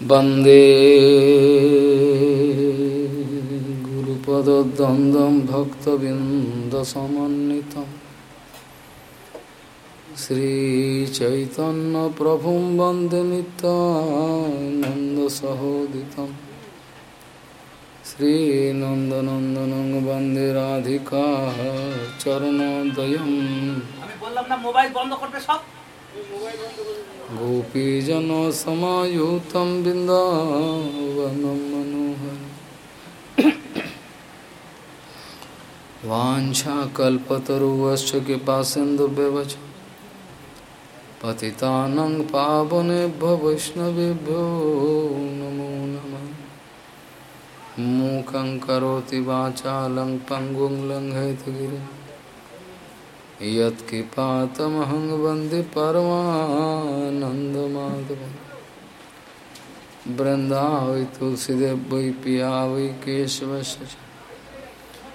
वन्दे गुरुपदद्वन्द्वं भक्तबिन्दसमन्वितं श्रीचैतन्यप्रभुं वन्दे नित्यानन्दसहोदितं श्रीनन्दनन्दनं वन्दे राधिका चरणोदयम् আমি বললাম না মোবাইল বন্ধ করবে সব गोपीजनसमायुतं बिन्दावनं मनोहर। वाञ्छाकल्पतरुवश्च कृपासिन्धुव्यवच पतितानं पावनेभ्यो वैष्णवेभ्यो नमो नमः। मूकं करोति वाचालं, पङ्गुं लङ्घयतगिरिम् यत्कृपातमहं वंदे परमानन्दमाधवं वृन्दावै तुलसीदेव वै पिया वै केशवस्य च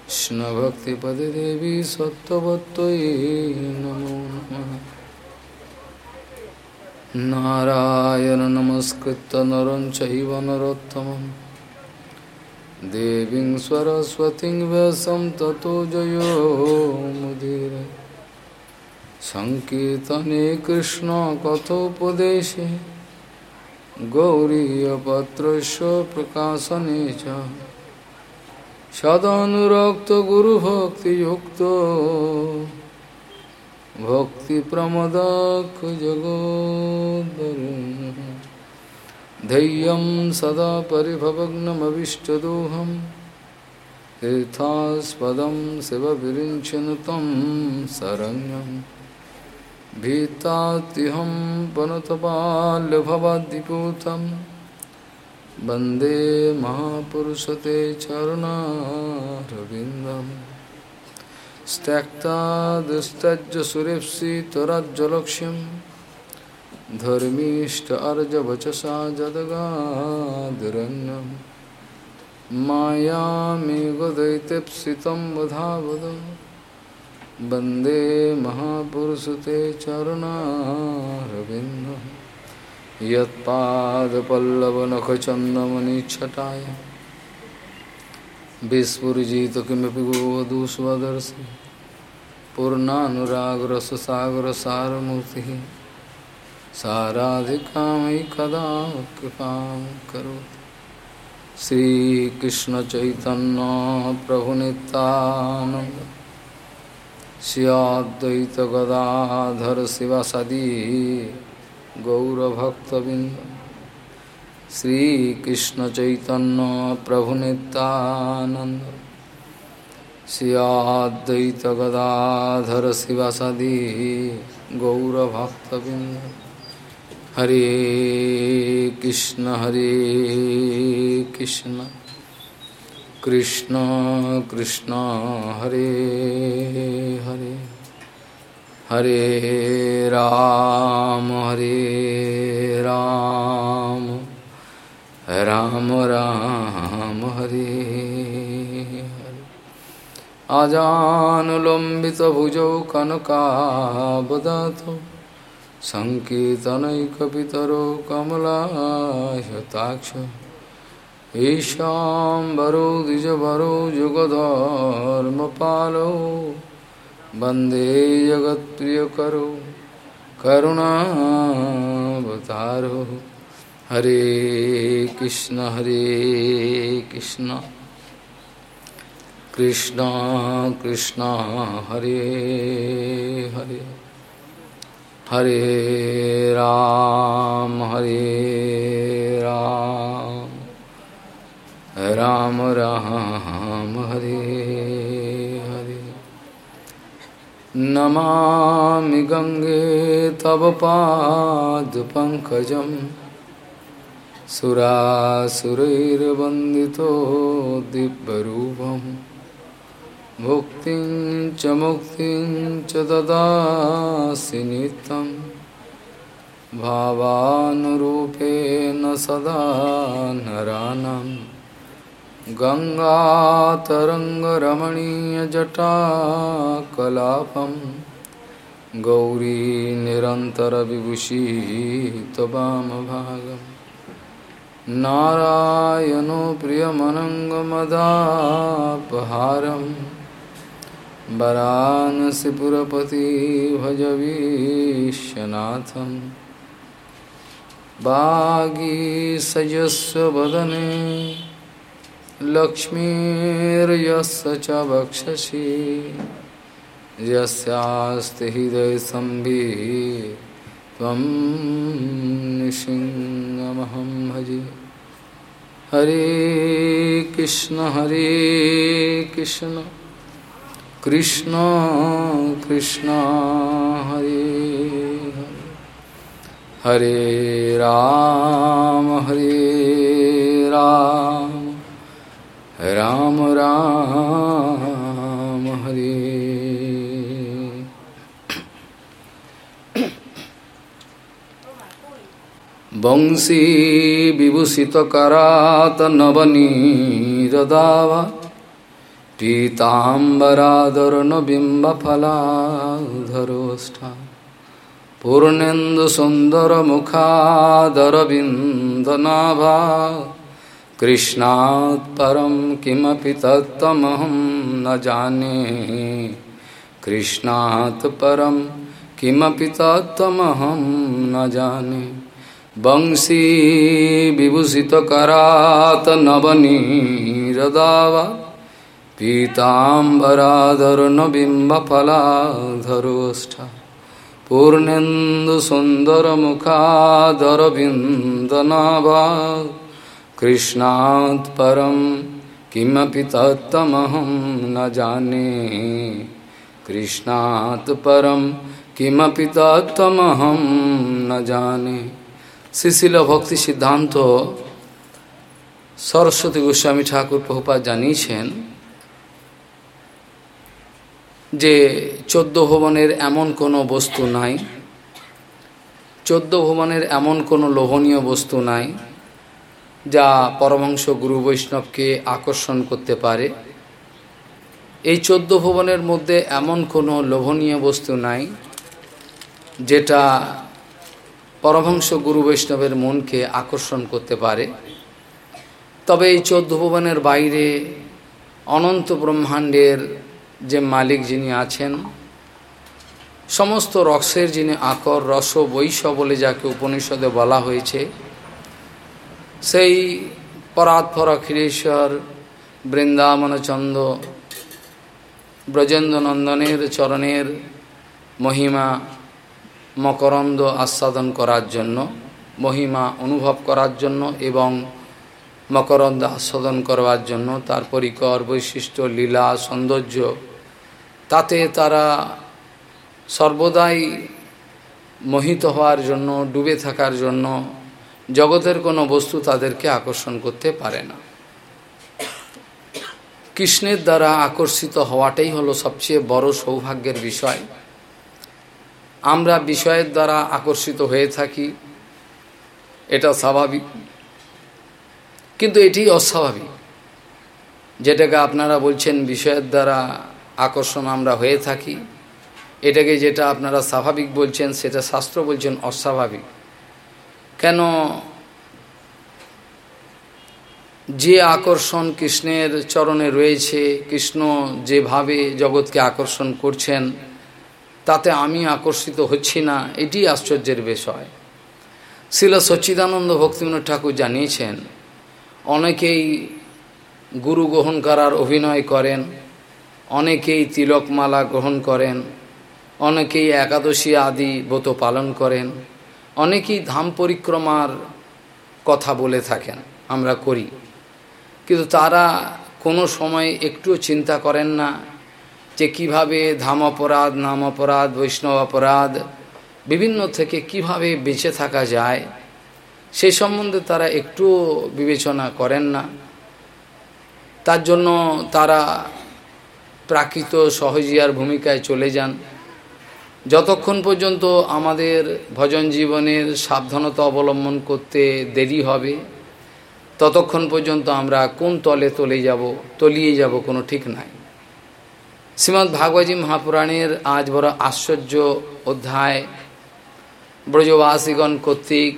कृष्णभक्तिपदे देवी सत्त्ववत्त्वयि नमो नमः। नारायण नमस्कृत्य नरं चैव नरोत्तमं देवीं सरस्वतीं व्यासं ततो जयो मुदीरये संकीर्तने कृष्ण कथोपदेशे गौरीयपत्रस्य प्रकाशने च सदानुरक्तगुरुभक्तियुक्तो भक्तिप्रमदाखजगोद्वरुन् धैर्यं सदा परिभवग्नमविष्टदोहं तीर्थास्पदं शिवविरिञ्चन तं शरण्यं भीतातिहं वनतपाल्भवद्विपूतं वंदे महापुरुषते चरुणारविन्दं त्यक्तादुस्तज्ज सुरेप्सि वचसा जदगा अर्जवचसा जदगादुरन्नं मायामेगदयितेप्सितं वधा वद वंदे महापुरुषते चरुणारविन्दं यत्पादपल्लवनखचन्दमनिच्छटाय विस्फुरिजित किमपि गोवधूष्वदर्शि पूर्णानुरागरससागरसारमूर्तिः साराधिकामयि कदा कृपां करोति श्रीकृष्णचैतन्य श्याद्वैत गदाधर शिवासदी गौरभक्तबिंद श्रीकृष्ण चैतन्य प्रभु श्याद्वैत गदाधर शिवासदी गौरभक्तबिंद हरे कृष्ण हरे कृष्ण। कृष्ण कृष्ण हरे हरे हरे राम हरे राम राम राम हरे हरे आजानुलम्बितभुजौ कनकावदातु सङ्कीर्तनैकपितरो कमलायताक्ष ईशाम्बरो द्विजवरो युगधर्मपालो वंदे जगत्प्रियकरो, करुणावतारो। हरे कृष्ण हरे कृष्ण। कृष्ण कृष्ण, हरे हरे। हरे राम हरे राम। राम राम, हरे हरे। नमामि गङ्गे तव पादपङ्कजं सुरासुरैर्वन्दितो दिव्यरूपं। भुक्तिं च, मुक्तिं च ददासि नित्यं। भावानुरूपेण सदा गङ्गातरङ्गरमणीयजटा कलापं गौरी निरन्तरविभूषितवामभागम् नारायणो प्रियमनङ्गमदापहारं वरानसिपुरपति भजवीशनाथं वागीसयस्वदने लक्ष्मीर्यस्य च वक्षसि यस्यास्ति हृदयसंवित् त्वं निसिंहमहं भजे। हरे कृष्ण हरे कृष्ण। कृष्ण कृष्ण, हरे। हरे राम हरे राम। राम राम हरे। वंशी विभूषित करात नवनीरदावा पीताम्बरादरण बिम्बफलाधरोष्ठा पूर्णेन्दुसुन्दरमुखादरविन्दनाभा পূর্ণেন্দু সুন্দর মুখাদর বিন্দনাভা কৃষ্ণাৎ পরম কিমপি তত্ত্বমহম ন জানে কৃষ্ণাৎ পরম কিমপি তত্ত্বমহম ন জানে বংশী কৃষ্ণাৎ পরম কিমপি তত্তমহম ন জানে কৃষ্ণাৎ পরম কিমপি তত্তমহম ন জানে শিশিল ভক্তি সিদ্ধান্ত সরস্বতী গোস্বামী ঠাকুর প্রভুপাত জানিয়েছেন যে চোদ্দ ভবনের এমন কোনো বস্তু নাই, চোদ্দ ভবনের এমন কোনো লোভনীয় বস্তু নাই যা পরমংশ গুরু বৈষ্ণবকে আকর্ষণ করতে পারে। এই চোদ্দ ভবনের মধ্যে এমন কোনো লোভনীয় বস্তু নাই, যেটা পরমহংস গুরু বৈষ্ণবের মনকে আকর্ষণ করতে পারে। তবে এই চোদ্দ ভুবনের বাইরে অনন্ত ব্রহ্মাণ্ডের যে মালিক যিনি আছেন, সমস্ত রসের যিনি আকর, রস বৈশ বলে যাকে উপনিষদে বলা হয়েছে সেই পরাৎপর ক্ষীরেশ্বর বৃন্দাবনচন্দ ব্রজেন্দ্র নন্দনের চরণের মহিমা মকরন্দ আস্বাদন করার জন্য, মহিমা অনুভব করার জন্য এবং মকরন্দ আস্বাদন করবার জন্য তার পরিকর, বৈশিষ্ট্য, লীলা, সৌন্দর্য, তাতে তারা সর্বদাই মোহিত হওয়ার জন্য, ডুবে থাকার জন্য জগতের কোনো বস্তু তাদেরকে আকর্ষণ করতে পারে না। কৃষ্ণের দ্বারা আকর্ষিত হওয়াটাই হলো সবচেয়ে বড় সৌভাগ্যের বিষয়। আমরা বিষয়ের দ্বারা আকর্ষিত হয়ে থাকি, এটা স্বাভাবিক। কিন্তু এটি অস্বাভাবিক। যেটাকে আপনারা বলছেন বিষয়ের দ্বারা আকর্ষণ আমরা হয়ে থাকি, এটাকে যেটা আপনারা স্বাভাবিক বলছেন, সেটা শাস্ত্র বলছেন অস্বাভাবিক। কেন যে আকর্ষণ কৃষ্ণের চরণে রয়েছে, কৃষ্ণ যেভাবে জগৎকে আকর্ষণ করছেন, তাতে আমি আকর্ষিত হচ্ছি না, এটি আশ্চর্যের বিষয়। শিল সচ্চিদানন্দ ভক্তিবিনোদ ঠাকুর জানিয়েছেন, অনেকেই গুরু গ্রহণ করার অভিনয় করেন, অনেকেই তিলকমালা গ্রহণ করেন, অনেকেই একাদশী আদি ব্রত পালন করেন অনেকেই ধাম পরিক্রমার কথা বলে থাকেন, আমরা করি। কিন্তু তারা কোনো সময় একটুও চিন্তা করেন না যে কীভাবে ধাম অপরাধ, নাম অপরাধ, বৈষ্ণব অপরাধ, বিভিন্ন থেকে কীভাবে বেঁচে থাকা যায়, সে সম্বন্ধে তারা একটুও বিবেচনা করেন না। তার জন্য তারা প্রাকৃত সহজিয়ার ভূমিকায় চলে যান। যতক্ষণ পর্যন্ত আমাদের ভজন জীবনের সাবধানতা অবলম্বন করতে দেরি হবে, ততক্ষণ পর্যন্ত আমরা কোন তলে তলে যাব, তলিয়ে যাব কোনো ঠিক নাই। শ্রীমৎ ভাগবতী মহাপুরাণের আজ বড় আশ্চর্য অধ্যায়, ব্রজবাসীগণ কর্তৃক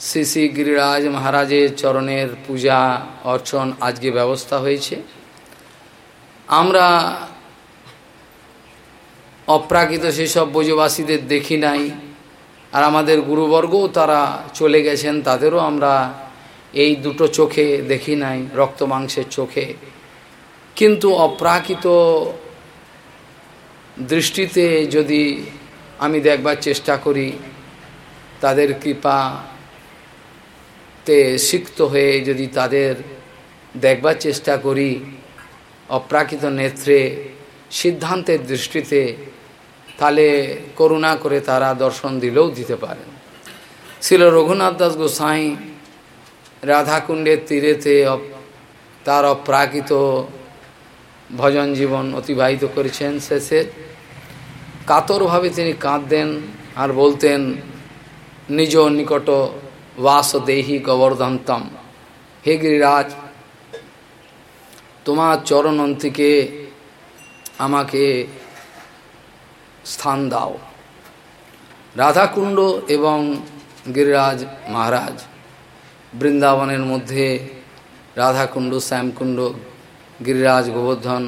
শ্রী শ্রী গিরিরাজ মহারাজের চরণের পূজা, অর্চন আজকে ব্যবস্থা হয়েছে। আমরা অপ্রাকৃত সেসব ব্রজবাসীদের দেখি নাই। আর আমাদের গুরুবর্গও তারা চলে গেছেন, তাদেরও আমরা এই দুটো চোখে দেখি নাই, রক্ত মাংসের চোখে। কিন্তু অপ্রাকৃত দৃষ্টিতে যদি আমি দেখবার চেষ্টা করি, তাদের কৃপাতে সিক্ত হয়ে যদি তাদের দেখবার চেষ্টা করি, অপ্রাকৃত নেত্রে, সিদ্ধান্তের দৃষ্টিতে তাহলে করুণা করে তারা দর্শন দিলেও দিতে পারেন। ছিল রঘুনাথ দাস গোসাই রাধাকুণ্ডের তীরেতে তার অপ্রাকৃত ভজন জীবন অতিবাহিত করেছেন শেষে। কাতরভাবে তিনি কাঁদতেন আর বলতেন, নিজ নিকট বাস দেহি গোবর্ধন্তম। হে গিরিরাজ, তোমার চরণন্তিকে আমাকে স্থান দাও। রাধাকুণ্ড এবং গিরিরাজ মহারাজ বৃন্দাবনের মধ্যে রাধাকুণ্ড, শ্যামকুণ্ড, গিরিরাজ, গোবর্ধন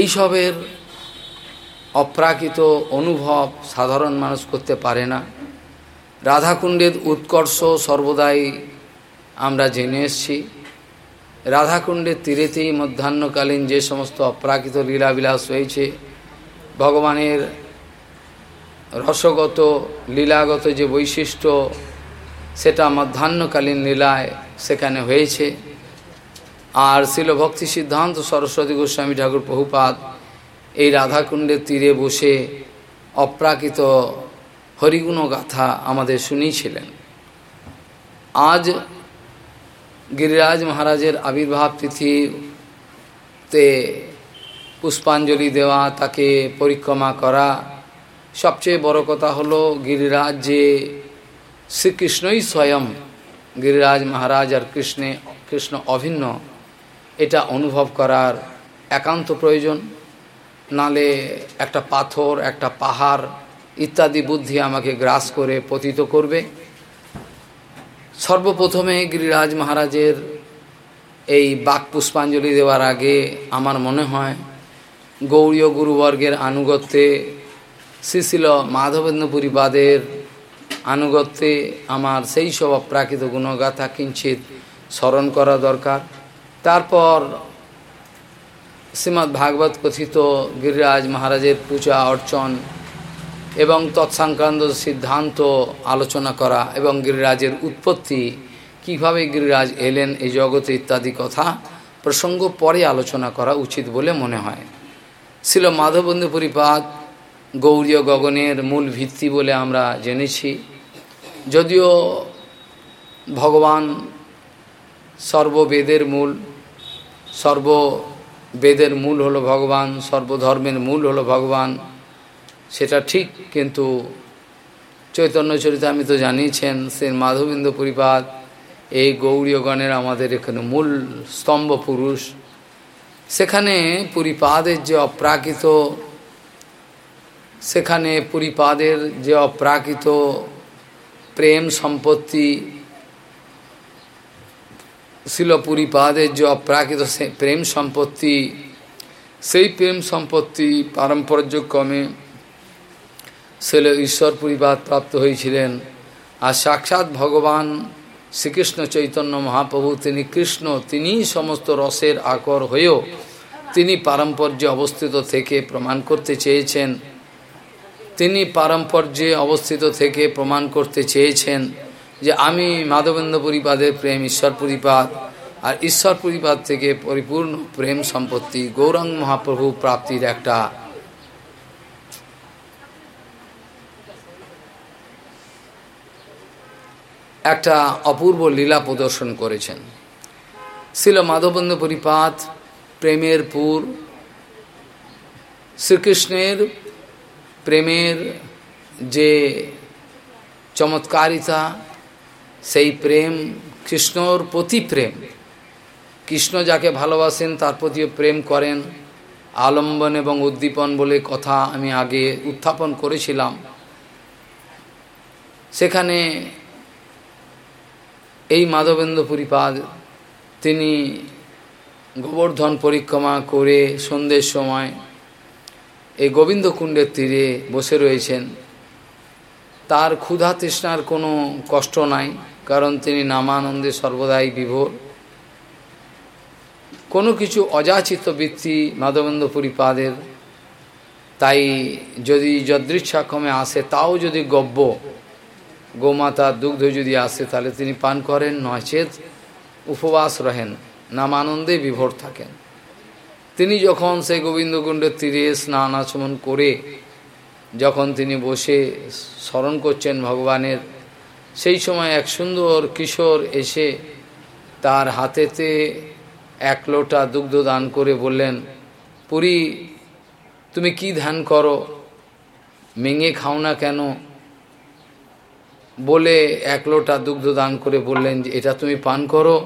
এইসবের অপ্রাকৃত অনুভব সাধারণ মানুষ করতে পারে না। রাধাকুণ্ডের উৎকর্ষ সর্বদাই আমরা জেনে এসছি। রাধাকুণ্ডের তীরেতেই মধ্যাহ্নকালীন যে সমস্ত অপ্রাকৃত লীলাবিলাস হয়েছে ভগবানের রসগত, লীলাগত যে বৈশিষ্ট্য, সেটা মধ্যাহ্নকালীন লীলায় সেখানে হয়েছে। আর শিল ভক্তি সিদ্ধান্ত সরস্বতী গোস্বামী ঠাকুর বহুপাত এই রাধাকুণ্ডের তীরে বসে অপ্রাকৃত হরিগুণ গাথা আমাদের শুনিয়েছিলেন। আজ গিরিরাজ মহারাজের আবির্ভাব তিথিতে পুষ্পাঞ্জলি দেওয়া, তাকে পরিক্রমা করা সবচেয়ে বড় কথা হলো গিরিরাজ যে শ্রীকৃষ্ণই স্বয়ং গিরিরাজ মহারাজ আর কৃষ্ণে, কৃষ্ণ অভিন্ন। এটা অনুভব করার একান্ত প্রয়োজন। নালে একটা পাথর, একটা পাহাড় ইত্যাদি বুদ্ধি আমাকে গ্রাস করে পতিত করবে। সর্বপ্রথমে গিরিরাজ মহারাজের এই বাক পুষ্পাঞ্জলি দেওয়ার আগে আমার মনে হয় গৌরীয় গুরুবর্গের আনুগত্যে শ্রীশিল মাধবেন্দ্রপুরী বাদের আনুগত্যে আমার সেই সব অপ্রাকৃত গুণগাথা কিঞ্চিত স্মরণ করা দরকার। তারপর শ্রীমৎ ভাগবত কথিত গিরিরাজ মহারাজের পূজা, অর্চন এবং তৎসংক্রান্ত সিদ্ধান্ত আলোচনা করা এবং গিরিরাজের উৎপত্তি, কীভাবে গিরিরাজ এলেন এই জগতে ইত্যাদি কথা প্রসঙ্গ পরে আলোচনা করা উচিত বলে মনে হয়। ছিল মাধবন্ধু পরিপাত গৌরীয় গগনের মূল ভিত্তি বলে আমরা জেনেছি। যদিও ভগবান সর্ববেদের মূল সর্ববেদের মূল হলো ভগবান, সর্বধর্মের মূল হলো ভগবান, সেটা ঠিক, কিন্তু চৈতন্য চরিতা আমি তো জানিয়েছেন সে মাধবিন্দ পরিপাত, এই গৌরীয়গণের আমাদের এখানে মূল স্তম্ভ পুরুষ। সেখানে পরিপাদের যে অপ্রাকৃত সেখানে পরিপাদের যে অপ্রাকৃত প্রেম সম্পত্তি শিলপুরীপাদের যে অপ্রাকৃত প্রেম সম্পত্তি, সেই প্রেম সম্পত্তি পারম্পর্যক্রমে ছেলে ঈশ্বর পরিবাদ প্রাপ্ত হয়েছিলেন। আর সাক্ষাৎ ভগবান শ্রীকৃষ্ণ চৈতন্য মহাপ্রভু, তিনি কৃষ্ণ তিনি সমস্ত রসের আকর হয়েও তিনি পারম্পর্যে অবস্থিত থেকে প্রমাণ করতে চেয়েছেন। তিনি পারম্পর্যে অবস্থিত থেকে প্রমাণ করতে চেয়েছেন যে আমি মাধবেন্দ্র পরিপাদের প্রেম ঈশ্বর পরিপাদ আর ঈশ্বর পরিপাদ থেকে পরিপূর্ণ প্রেম সম্পত্তি গৌরাঙ্গ মহাপ্রভু প্রাপ্তির একটা। একটা অপূর্ব লীলা প্রদর্শন করেছেন। শিল মাধবন্দ পরিপাত প্রেমের পুর, শ্রীকৃষ্ণের প্রেমের যে চমৎকারিতা, সেই প্রেম, কৃষ্ণর প্রতি প্রেম। কৃষ্ণ যাকে ভালোবাসেন, তার প্রতিও প্রেম করেন। আলম্বন এবং উদ্দীপন বলে কথা আমি আগে উত্থাপন করেছিলাম। সেখানে এই মাধবেন্দ্র পরিপাদ তিনি গোবর্ধন পরিক্রমা করে সন্ধ্যের সময় এই গোবিন্দকুণ্ডের তীরে বসে রয়েছেন। তার ক্ষুধা তৃষ্ণার কোনো কষ্ট নাই, কারণ তিনি নামানন্দে সর্বদাই বিভোর। কোনো কিছু অযাচিত বৃত্তি মাধবেন্দ্র পাদের। তাই যদি যদৃচ্ছাক্রমে আসে, তাও যদি গব্য গোমাতার দুগ্ধ যদি আসে, তাহলে তিনি পান করেন, নচেত উপবাস রহেন, নামানন্দে বিভোর থাকেন। তিনি যখন সেই গোবিন্দকুণ্ডের তীরে স্নান আচমন করে যখন তিনি বসে স্মরণ করছেন ভগবানের, সেই সময় এক সুন্দর কিশোর এসে তার হাতেতে এক লোটা দুগ্ধ দান করে বললেন, পুরী, তুমি কি ধ্যান করো? মেঙে খাও না কেন? বলে এক লোটা দুগ্ধ দান করে বললেন যে এটা তুমি পান করো,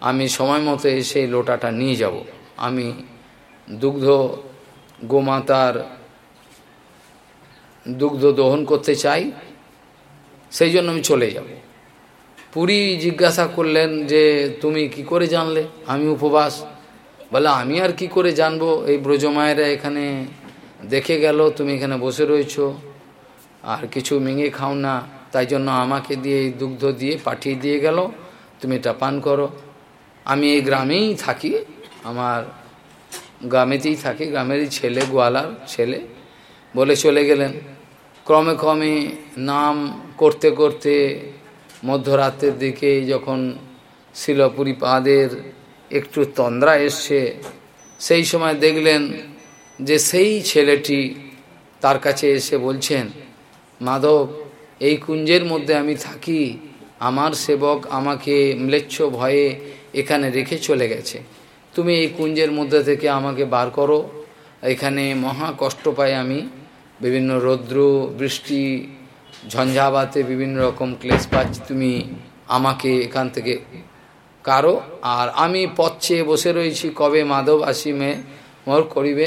আমি সময় মতো এসে লোটাটা নিয়ে যাব। আমি দুগ্ধ গোমাতার দুগ্ধ দহন করতে চাই, সেই জন্য আমি চলে যাব। পুরী জিজ্ঞাসা করলেন যে, তুমি কি করে জানলে? আমি উপবাস। বলে, আমি আর কি করে জানব? এই ব্রজমায়েরা এখানে দেখে গেল, তুমি এখানে বসে রয়েছ। আর কিছু মেঙে খাও না। তাই জন্য আমাকে দিয়ে এই দুগ্ধ দিয়ে পাঠিয়ে দিয়ে গেল। তুমি এটা পান করো। আমি এই গ্রামেই থাকি, আমার গ্রামেতেই থাকি, গ্রামেরই ছেলে, গোয়ালার ছেলে, বলে চলে গেলেন। ক্রমে ক্রমে নাম করতে করতে মধ্যরাত্রের দিকে যখন শিলপুরী পাদের একটু তন্দ্রা এসছে, সেই সময় দেখলেন যে সেই ছেলেটি তার কাছে এসে বলছেন, মাধব, এই কুঞ্জের মধ্যে আমি থাকি, আমার সেবক আমাকে ম্লেচ্ছ ভয়ে এখানে রেখে চলে গেছে। তুমি এই কুঞ্জের মধ্যে থেকে আমাকে বার করো। এখানে মহা কষ্ট পাই আমি। বিভিন্ন রৌদ্র, বৃষ্টি, ঝঞ্ঝাবাতে বিভিন্ন রকম ক্লেশ পাচ্ছি। তুমি আমাকে এখান থেকে কারও। আর আমি পথ চেয়ে বসে রয়েছি। কবে মাধব আসিমে মোর করিবে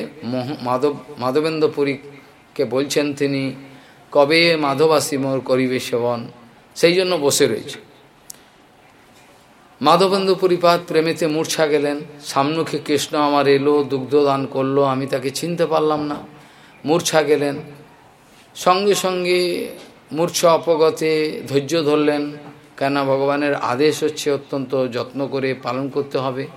মাধব মাধবেন্দ্র পুরীকে বলছেন তিনি, কবে মাধব আসি মোর করিবে সেবন? সেই জন্য বসে রয়েছে। মাধবেন্দ্র পরিপাত প্রেমেতে মূর্ছা গেলেন। সামনুখে কৃষ্ণ আমার এলো দুগ্ধ দান করল, আমি তাকে চিনতে পারলাম না। মূর্ছা গেলেন। সঙ্গে সঙ্গে মূর্ছা অপগতে ধৈর্য ধরলেন। কেন ভগবানের আদেশ হচ্ছে অত্যন্ত যত্ন করে পালন করতে হবে।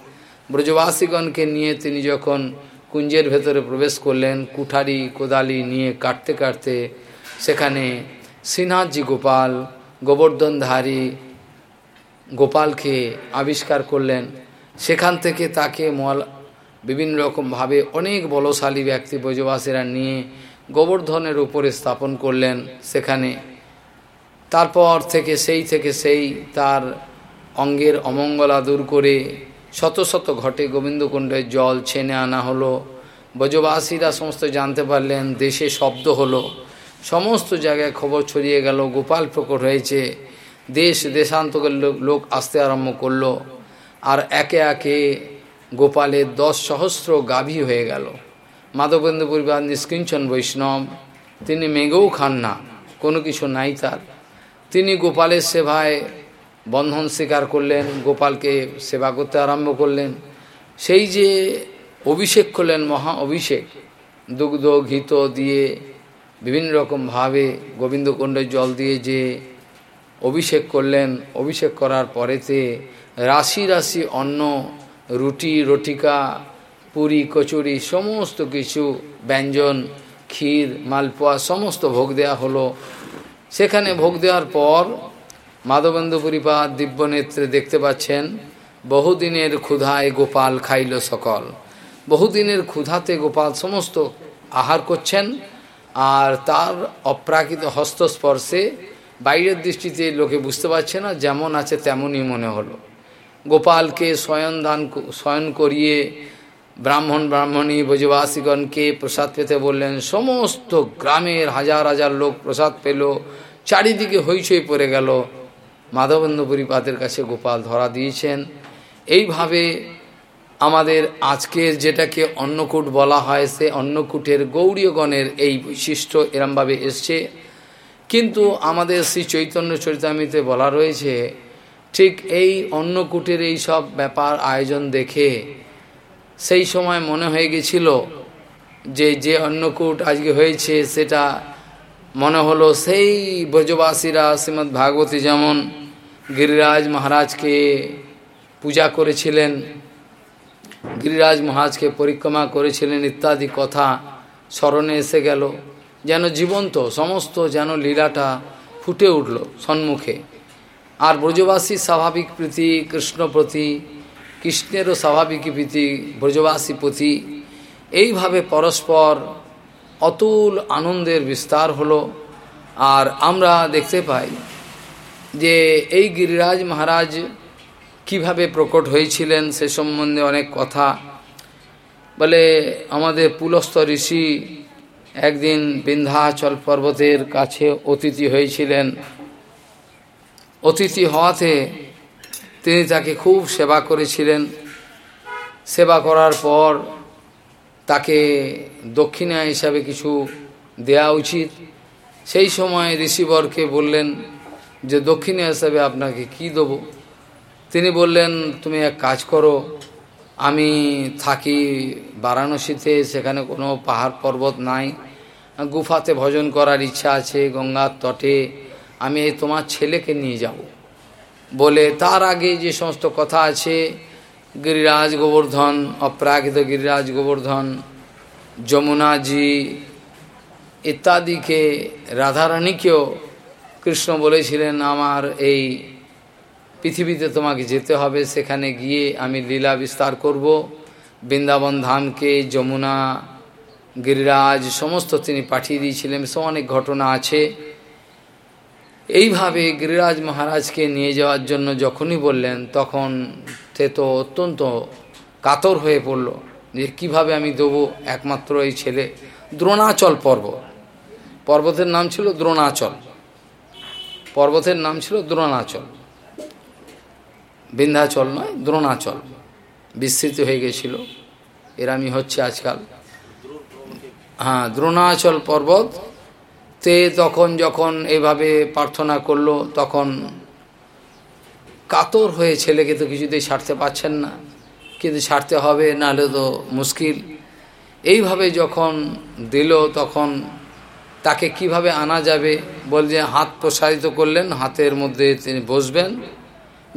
ব্রজবাসীগণকে নিয়ে তিনি যখন কুঞ্জের ভেতরে প্রবেশ করলেন, কুঠারি কোদালি নিয়ে কাটতে কাটতে সেখানে সিনহাজি গোপাল, গোবর্ধনধারী গোপালকে আবিষ্কার করলেন। সেখান থেকে তাকে মল, বিভিন্ন রকমভাবে অনেক বলশালী ব্যক্তি ব্রজবাসীরা নিয়ে গোবর্ধনের উপরে স্থাপন করলেন সেখানে। তারপর থেকে সেই থেকে সেই তার অঙ্গের অমঙ্গলা দূর করে শত শত ঘটে গোবিন্দকুণ্ডের জল ছেনে আনা হলো। ব্রজবাসীরা সমস্ত জানতে পারলেন, দেশে শব্দ হলো। সমস্ত জায়গায় খবর ছড়িয়ে গেল, গোপাল প্রকট হয়েছে। দেশ দেশান্তকের লোক আসতে আরম্ভ করল, আর একে একে গোপালের দশ সহস্র গাভী হয়ে গেল। মাধবেন্দ্র পরিবার নিষ্কিঞ্চন বৈষ্ণব, তিনি মেঘেও খান না, কোনো কিছু নাই তার। তিনি গোপালের সেবায় বন্ধন স্বীকার করলেন, গোপালকে সেবা করতে আরম্ভ করলেন। সেই যে অভিষেক করলেন, মহা অভিষেক, দুগ্ধ, ঘিত দিয়ে বিভিন্ন রকমভাবে গোবিন্দকুণ্ডের জল দিয়ে যে অভিষেক করলেন। অভিষেক করার পরেতে রাশি রাশি অন্ন, রুটি, রটিকা, পুরি, কচুরি, সমস্ত কিছু, ব্যঞ্জন, ক্ষীর, মালপোয়া, সমস্ত ভোগ দেওয়া হলো। সেখানে ভোগ দেওয়ার পর মাধবেন্দ্র পরিপাত দিব্যনেত্রে দেখতে পাচ্ছেন, বহুদিনের ক্ষুধায় গোপাল খাইল সকল। বহুদিনের ক্ষুধাতে গোপাল সমস্ত আহার করছেন, আর তার অপ্রাকৃত হস্তস্পর্শে বাইরের দৃষ্টিতে লোকে বুঝতে পারছে না, যেমন আছে তেমনই মনে হলো। গোপালকে শয়ন দান শয়ন করিয়ে ব্রাহ্মণ, ব্রাহ্মণী ব্রজবাসীগণকে প্রসাদ পেতে বললেন, সমস্ত গ্রামের হাজার হাজার লোক প্রসাদ পেল, চারিদিকে হইচই পড়ে গেল। মাধবেন্দ্র পরিপাতের কাছে গোপাল ধরা দিয়েছেন। এইভাবে আমাদের আজকের যেটাকে অন্নকূট বলা হয়, সে অন্নকূটের গৌরীয়গণের এই বৈশিষ্ট্য এরমভাবে এসছে। কিন্তু আমাদের শ্রী চৈতন্য চরিতামিতে বলা রয়েছে, ঠিক এই অন্নকূটের এই সব ব্যাপার আয়োজন দেখে সেই সময় মনে হয়ে গেছিল যে যে অন্নকূট আজকে হয়েছে সেটা মনে হলো সেই ব্রজবাসীরা শ্রীমৎ ভাগবতী যেমন গিরিরাজ মহারাজকে পূজা করেছিলেন, গিরিরাজ মহারাজকে পরিক্রমা করেছিলেন ইত্যাদি কথা স্মরণে এসে গেল। যেন জীবন্ত, সমস্ত যেন লীলাটা ফুটে উঠল সম্মুখে আর ব্রজবাসী স্বাভাবিক প্রীতি কৃষ্ণ প্রতি কৃষ্ণেরও স্বাভাবিক প্রীতি, ব্রজবাসী প্রতি, এইভাবে পরস্পর অতুল আনন্দের বিস্তার হলো। আর আমরা দেখতে পাই যে এই গিরিরাজ মহারাজ কীভাবে প্রকট হয়েছিলেন সে সম্বন্ধে অনেক কথা। বলে আমাদের পুলস্ত ঋষি একদিন বিন্ধ্যাচল পর্বতের কাছে অতিথি হয়েছিলেন। অতিথি হওয়াতে তিনি তাকে খুব সেবা করেছিলেন। সেবা করার পর তাকে দক্ষিণা হিসাবে কিছু দেয়া উচিত। সেই সময় ঋষিবরকে বললেন যে, দক্ষিণা হিসাবে আপনাকে কি দেবো? তিনি বললেন, তুমি এক কাজ করো, আমি থাকি বারাণসীতে, সেখানে কোনো পাহাড় পর্বত নাই। গুফাতে ভজন করার ইচ্ছা আছে, গঙ্গার তটে। আমি তোমার ছেলেকে নিয়ে যাব। বলে, তার আগে যে সমস্ত কথা আছে, গিরিরাজ গোবর্ধন অপ্রাকৃত গিরিরাজ গোবর্ধন, যমুনাজি ইত্যাদিকে, রাধারানীকেও কৃষ্ণ বলেছিলেন, আমার এই পৃথিবীতে তোমাকে যেতে হবে। সেখানে গিয়ে আমি লীলা বিস্তার করব। বৃন্দাবন ধামকে, যমুনা গিরিরাজ, সমস্ত তিনি পাঠিয়ে দিয়েছিলেন সব অনেক ঘটনা আছে। এইভাবে গিরিরাজ মহারাজকে নিয়ে যাওয়ার জন্য যখনই বললেন, তখন সে তো অত্যন্ত কাতর হয়ে পড়ল যে, কীভাবে আমি দেবো একমাত্র এই ছেলে? দ্রোণাচল পর্বত পর্বতের নাম ছিল দ্রোণাচল। পর্বতের নাম ছিল দ্রোণাচল। বিন্ধ্যাচল নয়, দ্রোণাচল। বিস্তৃত হয়ে গেছিল। এরামি হচ্ছে আজকাল। হ্যাঁ দ্রোণাচল পর্বত, তে তখন যখন এভাবে প্রার্থনা করল, তখন কাতর হয়ে ছেলেকে তো কিছুতেই ছাড়তে পারছেন না। কিন্তু ছাড়তে হবে, নাহলে তো মুশকিল। এইভাবে যখন দিল, তখন তাকে কীভাবে আনা যাবে? বল যে হাত প্রসারিত করলেন, হাতের মধ্যে তিনি বসবেন।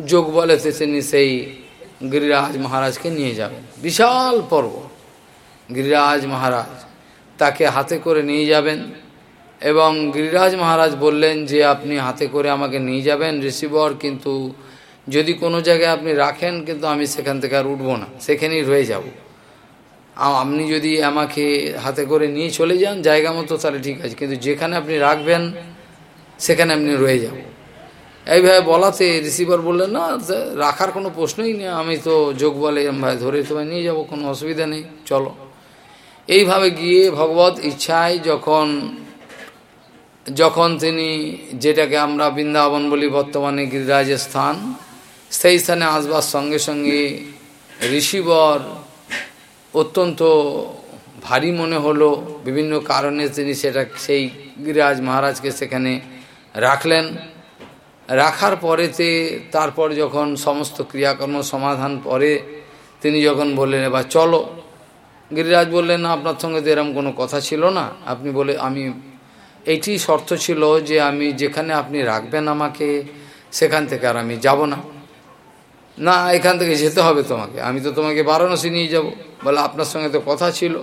যোগ বলেতে তিনি সেই গিরিরাজ মহারাজকে নিয়ে যাবেন। বিশাল পর্ব গিরিরাজ মহারাজ। তাকে হাতে করে নিয়ে যাবেন। এবং গিরিরাজ মহারাজ বললেন যে, আপনি হাতে করে আমাকে নিয়ে যাবেন রিসিভার কিন্তু যদি কোনো জায়গায় আপনি রাখেন, কিন্তু আমি সেখান থেকে আর উঠবো না। সেখানেই রয়ে যাব। আপনি যদি আমাকে হাতে করে নিয়ে চলে যান, জায়গা মতো, তাহলে ঠিক আছে। কিন্তু যেখানে আপনি রাখবেন, সেখানে আপনি রয়ে যাব। এইভাবে বলাতে রিসিভার বললেন, না রাখার কোনো প্রশ্নই নেই। আমি তো যোগ বলে ভাই ধরে তোমায় নিয়ে যাব, কোনো অসুবিধা নেই। চলো। এইভাবে গিয়ে ভগবত ইচ্ছায় যখন যখন তিনি যেটাকে আমরা বৃন্দাবন বলি বর্তমানে গিরিরাজের স্থান সেই স্থানে আসবার সঙ্গে সঙ্গে ঋষিবর অত্যন্ত ভারী মনে হলো। বিভিন্ন কারণে তিনি সেটা, সেই গিরিরাজ মহারাজকে সেখানে রাখলেন। রাখার পরেতে তারপর যখন সমস্ত ক্রিয়াকর্ম সমাধান পরে তিনি যখন বললেন, এবার চলো। গিরিরাজ বললেন, না, আপনার সঙ্গে তো এরম কোনো কথা ছিল না। আপনি বলে, আমি, এইটি শর্ত ছিল যে আমি যেখানে আপনি রাখবেন আমাকে, সেখান থেকে আর আমি যাব না। না, এখান থেকে যেতে হবে তোমাকে। আমি তো তোমাকে বারাণসী নিয়ে যাব। বলে, আপনার সঙ্গে তো কথা ছিল।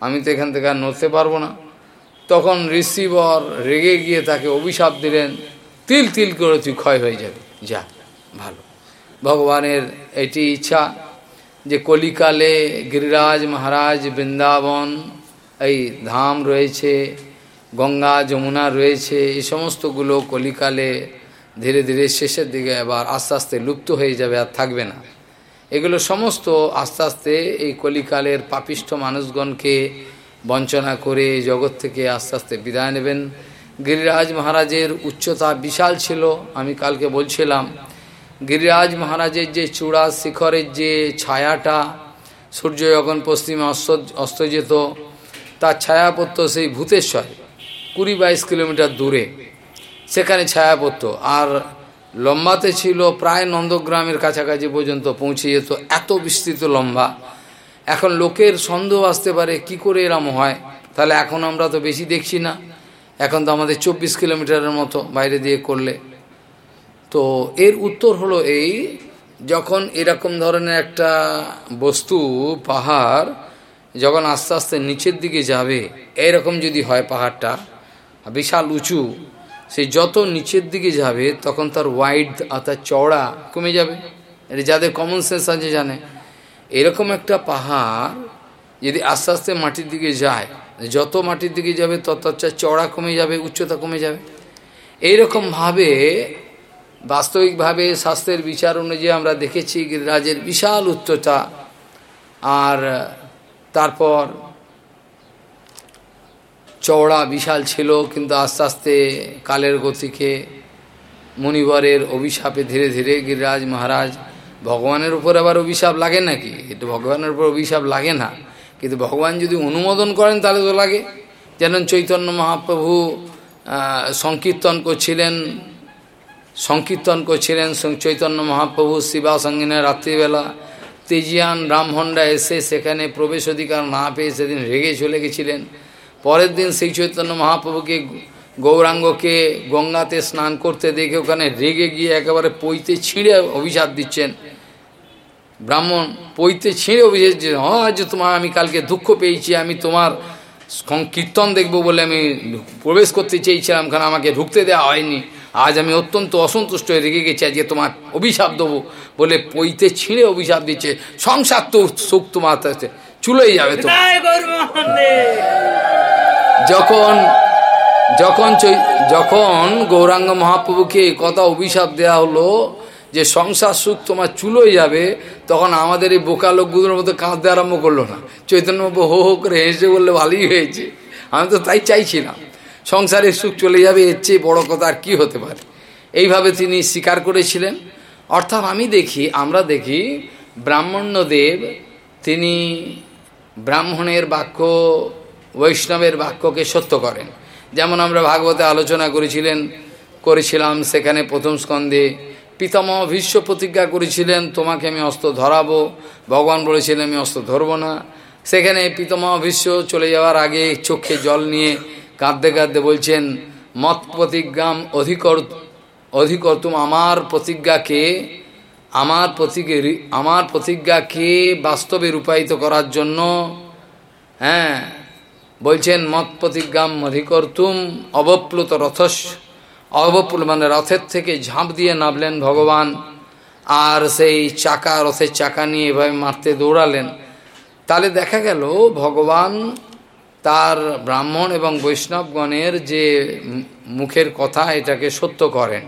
আমি তো এখান থেকে আর নড়তে পারব না। তখন রিসিভার রেগে গিয়ে তাকে অভিশাপ দিলেন, তিল তিল করে তুই ক্ষয় হয়ে যাবে। যা, ভালো। ভগবানের এটি ইচ্ছা। যে কলিকালে গিরিরাজ মহারাজ বৃন্দাবন, এই ধাম রয়েছে, গঙ্গা যমুনা রয়েছে, এই সমস্তগুলো কলিকালে ধীরে ধীরে শেষের দিকে আবার আস্তে আস্তে লুপ্ত হয়ে যাবে আর থাকবে না। এগুলো সমস্ত আস্তে আস্তে এই কলিকালের পাপিষ্ঠ মানুষগণকে বঞ্চনা করে জগৎ থেকে আস্তে আস্তে বিদায় নেবেন। গিরিরাজ মহারাজের উচ্চতা বিশাল ছিল, আমি কালকে বলছিলাম গিরিরাজ মহারাজের যে চূড়া শিখরের যে ছায়াটা সূর্য যখন পশ্চিমে অস্ত অস্ত যেত তার ছায়া পড়ত সেই ভূতেশ্বর, কুড়ি বাইশ কিলোমিটার দূরে। সেখানে ছায়া পড়ত আর লম্বাতে ছিল প্রায় নন্দগ্রামের কাছাকাছি পর্যন্ত পৌঁছে যেত, এত বিস্তৃত লম্বা। এখন লোকের সন্দেহ আসতে পারে, কি করে এরম হয়? তাহলে এখন আমরা তো বেশি দেখছি না। এখন তো আমাদের চব্বিশ কিলোমিটারের মতো বাইরে দিয়ে করলে। তো এর উত্তর হলো এই, যখন এরকম ধরনের একটা বস্তু, পাহাড়, যখন আস্তে আস্তে নিচের দিকে যাবে এইরকম যদি হয় পাহাড়টা, বিশাল উঁচু, সে যত নিচের দিকে যাবে, তখন তার ওয়াইড অর্থাৎ চওড়া কমে যাবে। এটা যাদের কমন সেন্স আছে জানে। এরকম একটা পাহাড়, যদি আস্তে আস্তে মাটির দিকে যায়, যত মাটির দিকে যাবে, তত চওড়া কমে যাবে, উচ্চতা কমে যাবে। এইরকমভাবে বাস্তবিকভাবে স্বাস্থ্যের বিচার অনুযায়ী আমরা দেখেছি গিরিরাজের বিশাল উচ্চতা। আর, তারপর চওড়া বিশাল ছিল, কিন্তু আস্তে আস্তে কালের গতিকে মণিবরের অভিশাপে ধীরে ধীরে গিরিরাজ মহারাজ ভগবানের উপর আবার অভিশাপ লাগে নাকি? এটা ভগবানের উপর অভিশাপ লাগে না। কিন্তু ভগবান যদি অনুমোদন করেন তাহলে তো লাগে। যেন চৈতন্য মহাপ্রভু সংকীর্তন করছিলেন সংকীর্তন করছিলেন চৈতন্য মহাপ্রভু শিবা সঙ্গিনের রাত্রিবেলা। তেজিয়ান ব্রাহ্মণরা এসে সেখানে প্রবেশ অধিকার না পেয়ে সেদিন রেগে চলে গেছিলেন। পরের দিন সেই চৈতন্য মহাপ্রভুকে গৌরাঙ্গকে গঙ্গাতে স্নান করতে দেখে ওখানে রেগে গিয়ে একেবারে পইতে ছিঁড়ে অভিশাপ দিচ্ছেন। ব্রাহ্মণ পইতে ছিঁড়ে দিচ্ছেন হ্যাঁ যে তোমার আমি কালকে দুঃখ পেয়েছি, আমি তোমার কীর্তন দেখব বলে আমি প্রবেশ করতে চেয়েছিলাম, কারণ আমাকে ঢুকতে দেওয়া হয়নি। আজ আমি অত্যন্ত অসন্তুষ্ট হয়ে রেগে গেছি আজকে তোমার অভিশাপ দেবো বলে পইতে ছিঁড়ে অভিশাপ দিচ্ছে। সংসার তো সুখ তোমার চুলোই যাবে তো যখন যখন যখন গৌরাঙ্গ মহাপ্রভুকে কথা অভিশাপ দেয়া হলো যে সংসার সুখ তোমার চুলোই যাবে তখন আমাদের এই বোকা লোকগুলোর মতো কাঁদতে আরম্ভ করল না। চৈতন্যবাবু হো হো করে হেসে বললে ভালোই হয়েছে। আমি তো তাই চাইছিলাম। সংসারের সুখ চলে যাবে, এর চেয়ে বড়ো কথা আর কী হতে পারে? এইভাবে তিনি স্বীকার করেছিলেন। অর্থাৎ আমি দেখি, আমরা দেখি ব্রাহ্মণ্যদেব তিনি ব্রাহ্মণের বাক্য, বৈষ্ণবের বাক্যকে সত্য করেন। যেমন আমরা ভাগবতে আলোচনা করেছিলেন, করেছিলাম সেখানে প্রথম স্কন্ধে, পিতামহ ভীষ্ম প্রতিজ্ঞা করেছিলেন, তোমাকে আমি অস্ত্র ধরাবো, ভগবান বলেছিলেন, আমি অস্ত্র ধরবো না। সেখানে পিতামহ ভীষ্ম চলে যাওয়ার আগে চোখে জল নিয়ে কাঁদতে কাঁদতে বলছেন, মত প্রতিজ্ঞাম অধিকর অধিকর তুমি আমার প্রতিজ্ঞাকে, আমার প্রতিজ্ঞা, আমার প্রতিজ্ঞাকে বাস্তবে রূপায়িত করার জন্য হ্যাঁ বলছেন, মত প্রতিজ্ঞাম অধিকর্তুম, অবপ্লুত রথস, অবপ্লুত মানে রথের থেকে ঝাঁপ দিয়ে নামলেন ভগবান, আর সেই চাকা, রথের চাকা নিয়ে এভাবে মারতে দৌড়ালেন। তাহলে দেখা গেল, ভগবান তার ব্রাহ্মণ এবং বৈষ্ণবগণের যে মুখের কথা এটাকে সত্য করেন,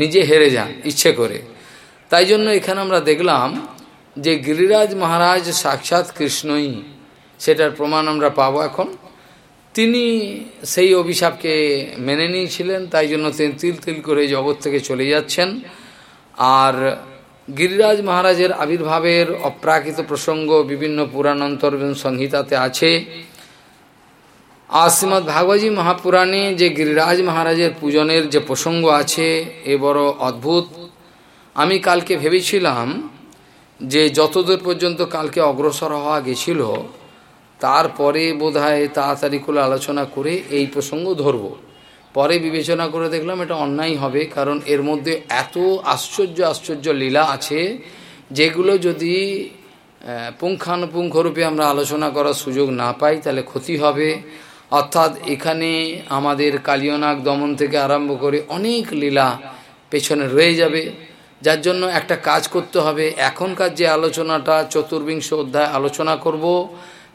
নিজে হেরে যান ইচ্ছে করে। তাই জন্য এখানে আমরা দেখলাম যে গিরিরাজ মহারাজ সাক্ষাৎ কৃষ্ণই সেটার প্রমাণ আমরা পাবো এখন। তিনি সেই অভিশাপকে মেনে নিয়েছিলেন, তাই জন্য তিনি তিল তিল করে জগৎ থেকে চলে যাচ্ছেন। আর গিরিরাজ মহারাজের আবির্ভাবের অপ্রাকৃত প্রসঙ্গ বিভিন্ন পুরাণান্তর সংহিতাতে আছে। আর শ্রীমৎ ভাগবতী মহাপুরাণে যে গিরিরাজ মহারাজের পূজনের যে প্রসঙ্গ আছে, এ বড় অদ্ভুত। আমি কালকে ভেবেছিলাম যে যতদূর পর্যন্ত কালকে অগ্রসর হওয়া গেছিল, তারপরে বোধ হয় তাড়াতাড়ি করে আলোচনা করে এই প্রসঙ্গ ধরব। পরে বিবেচনা করে দেখলাম এটা অন্যায় হবে, কারণ এর মধ্যে এত আশ্চর্য আশ্চর্য লীলা আছে, যেগুলো যদি পুঙ্খানুপুঙ্খরূপে আমরা আলোচনা করার সুযোগ না পাই, তাহলে ক্ষতি হবে। অর্থাৎ এখানে আমাদের কালিয়নাগ দমন থেকে আরম্ভ করে অনেক লীলা পেছনে রয়ে যাবে। যার জন্য একটা কাজ করতে হবে। এখনকার যে আলোচনাটা, চতুর্বিংশ অধ্যায় আলোচনা করব,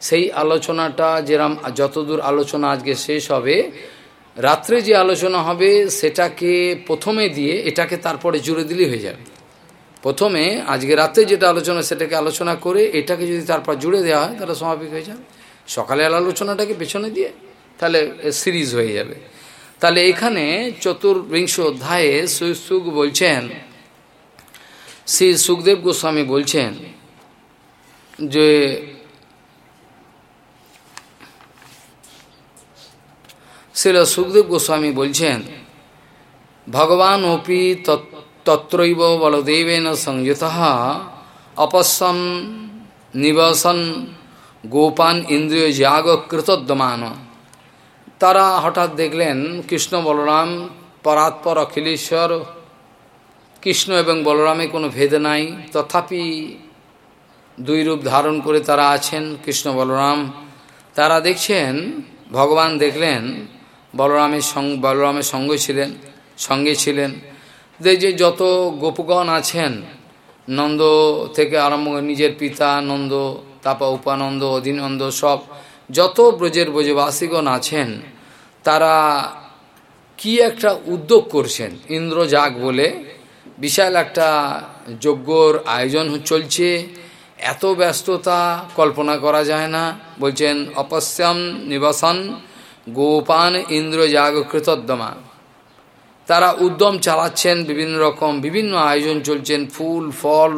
সেই আলোচনাটা যেরাম, যতদূর আলোচনা আজকে শেষ হবে, রাত্রে যে আলোচনা হবে সেটাকে প্রথমে দিয়ে এটাকে তারপরে জুড়ে দিলেই হয়ে যাবে। প্রথমে আজকে রাত্রে যেটা আলোচনা সেটাকে আলোচনা করে এটাকে যদি তারপর জুড়ে দেওয়া হয়, তাহলে স্বাভাবিক হয়ে যাবে। সকালের আলোচনাটাকে পেছনে দিয়ে তাহলে সিরিজ হয়ে যাবে। তাহলে এখানে চতুর্বিংশ অধ্যায়ে সুখ বলছেন, শ্রী সুখদেব গোস্বামী বলছেন যে শিল সুখদেব গোস্বামী বলছেন ভগবান অপি তত্রৈব বলদেবেন সংযুত অপশ্যম নিবসন গোপান ইন্দ্রিয় জাগ কৃতদ্যমান তারা হঠাৎ দেখলেন কৃষ্ণ বলরাম, পরাৎপর, অখিলেশ্বর, কৃষ্ণ এবং বলরামে কোনো ভেদ নাই। তথাপি দুই রূপ ধারণ করে তারা আছেন কৃষ্ণ বলরাম। তারা দেখছেন, ভগবান দেখলেন, বলরামের সঙ্গ, বলরামের সঙ্গে ছিলেন সঙ্গে ছিলেন। যে যে যত গোপগণ আছেন, নন্দ থেকে আরম্ভ নিজের পিতা, নন্দ, তারপর উপানন্দ, অধীনন্দ সব যত ব্রজের ব্রজবাসীগণ আছেন, তারা কি একটা উদ্যোগ করছেন? ইন্দ্রজাগ বলে বিশাল একটা যজ্ঞর আয়োজন চলছে। এত ব্যস্ততা কল্পনা করা যায় না। বলছেন, অপশ্যাম নিবাসন গোপান ইন্দ্রজাগ কৃতদ্যমা। তারা উদ্যম চালাচ্ছেন, বিভিন্ন রকম বিভিন্ন আয়োজন চলছেন। ফুল, ফল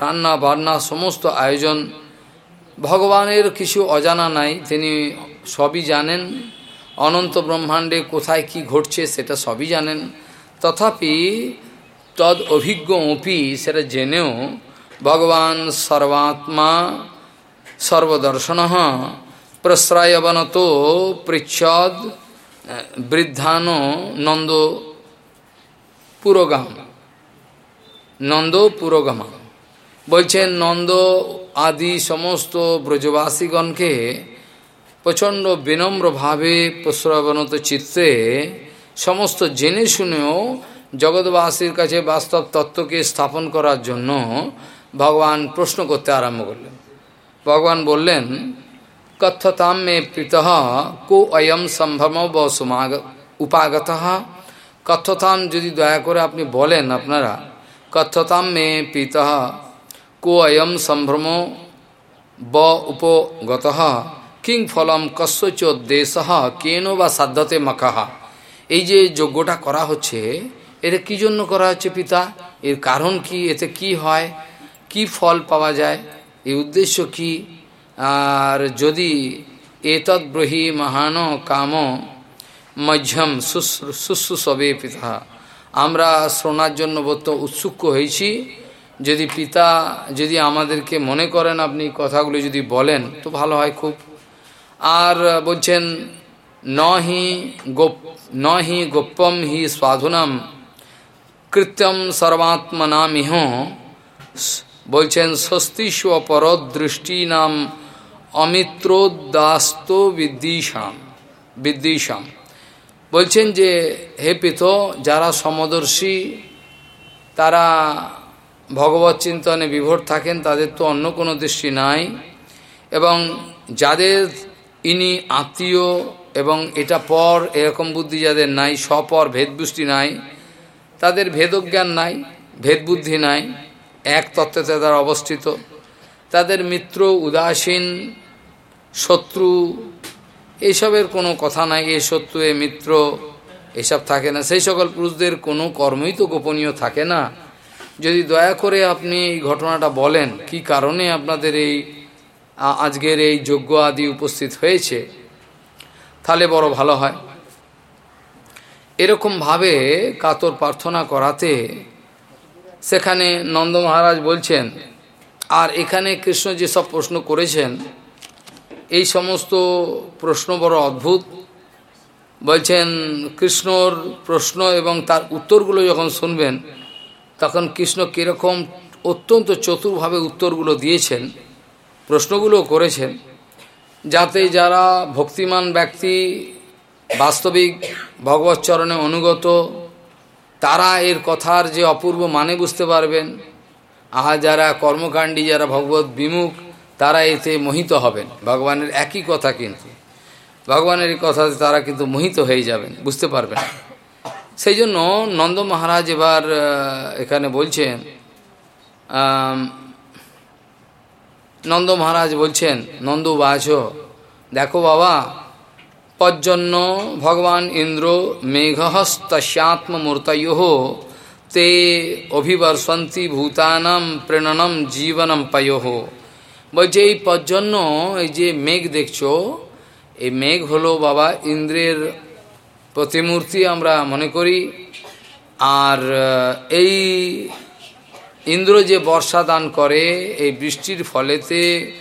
রান্না বান্না সমস্ত আয়োজন ভগবানের কিছু অজানা নাই, তিনি সবই জানেন। অনন্ত ব্রহ্মাণ্ডে কোথায় কি ঘটছে সেটা সবই জানেন। তথাপি তদ অভিজ্ঞ অপি সেটা জেনেও ভগবান সর্বাত্মা সর্বদর্শন প্রশ্রয়বনত পৃচ্ছদ বৃদ্ধানো নন্দ পুরোগাম। নন্দ পুরোগাম। বলছেন, নন্দ আদি সমস্ত ব্রজবাসীগণকে প্রচণ্ড বিনম্রভাবে প্রশ্রয়বনত চিত্তে সমস্ত জেনে শুনেও জগৎবাসীর কাছে বাস্তব তত্ত্বকে স্থাপন করার জন্য ভগবান প্রশ্ন করতে আরম্ভ করলেন। ভগবান বললেন, কথ্যতাম মে প্রীত কো অয়ম সম্ভ্রম বসুমাগ উপাগত। কথ্যতাম যদি দয়া করে আপনি বলেন আপনারা, কথ্যতাম মে প্রীত কো অয়ম সম্ভ্রম ব উপগত কিং ফলম কস্যচোদ্দেশ কেন বা সাধ্যতে মকাহা এই যে যজ্ঞটা করা হচ্ছে এটা কি জন্য করা হচ্ছে পিতা? এর কারণ কি? এতে কি হয়? কি ফল পাওয়া যায়? এই উদ্দেশ্য কি? আর যদি এতৎ ব্রহি মহান কাম মধ্যম শুশ্রূষবে পিতা। আমরা শোনার জন্য বলত উৎসুক হয়েছি। যদি পিতা যদি আমাদেরকে মনে করেন আপনি কথাগুলো যদি বলেন, তো ভালো হয় খুব। আর বলছেন ন হি গোপ ন হি গোপ্যম হি স্বাধুনম, কৃত্যম সর্বাত্মনামিহ। বলছেন স্বস্তিস্ব পরদৃষ্টি নাম অমিত্রোদাস্ত বিদ্বিষাম বিদ্বিষাম বলছেন যে, হে পিত, যারা সমদর্শী, তারা ভগবত চিন্তনে বিভোর থাকেন, তাদের তো অন্য কোনো দৃষ্টি নাই। এবং যাদের ইনি আত্মীয় এবং এটা পর, এরকম বুদ্ধি যাদের নাই, স্বপর, ভেদবুষ্টি নাই, তাদের ভেদজ্ঞান নাই, ভেদবুদ্ধি নাই, এক তত্ত্বতে তারা অবস্থিত। তাদের মিত্র, উদাসীন, শত্রু এইসবের কোনো কথা নাই, এ শত্রু, এ মিত্র, এসব থাকে না। সেই সকল পুরুষদের কোনো কর্মই তো গোপনীয় থাকে না। যদি দয়া করে আপনি এই ঘটনাটা বলেন, কি কারণে আপনাদের এই আজকের এই যজ্ঞ আদি উপস্থিত হয়েছে, তাহলে বড় ভালো হয়। এরকমভাবে কাতর প্রার্থনা করাতে সেখানে নন্দ মহারাজ বলছেন, আর এখানে কৃষ্ণ যেসব প্রশ্ন করেছেন, এই সমস্ত প্রশ্ন বড় অদ্ভুত। বলছেন, কৃষ্ণর প্রশ্ন এবং তার উত্তরগুলো যখন শুনবেন তখন কৃষ্ণ কীরকম অত্যন্ত চতুরভাবে উত্তরগুলো দিয়েছেন, প্রশ্নগুলো করেছেন, যাতে যারা ভক্তিমান ব্যক্তি, বাস্তবিক ভগবত চরণে অনুগত, তারা এর কথার যে অপূর্ব মানে বুঝতে পারবেন। আহা, যারা কর্মকাণ্ডী, যারা ভগবত বিমুখ, তারা এতে মোহিত হবেন। ভগবানের একই কথা কিন্তু। ভগবানের এই কথাতে তারা কিন্তু মোহিত হয়ে যাবেন, বুঝতে পারবেন। সেই জন্য নন্দ মহারাজ এবার এখানে বলছেন নন্দ মহারাজ বলছেন, নন্দ বাছ, দেখো বাবা পর্জন্য ভগবান ইন্দ্র মেঘহস্তস্যাত্মমূর্তয়, তে অভিবর্ষন্তি ভূতানাম প্রেণনম জীবনম পয়োহ বলছে, এই পর্জন্য এই যে মেঘ দেখছ, এই মেঘ হলো বাবা ইন্দ্রের প্রতিমূর্তি আমরা মনে করি। আর এই ইন্দ্র যে বর্ষা দান করে, এই বৃষ্টির ফলেতে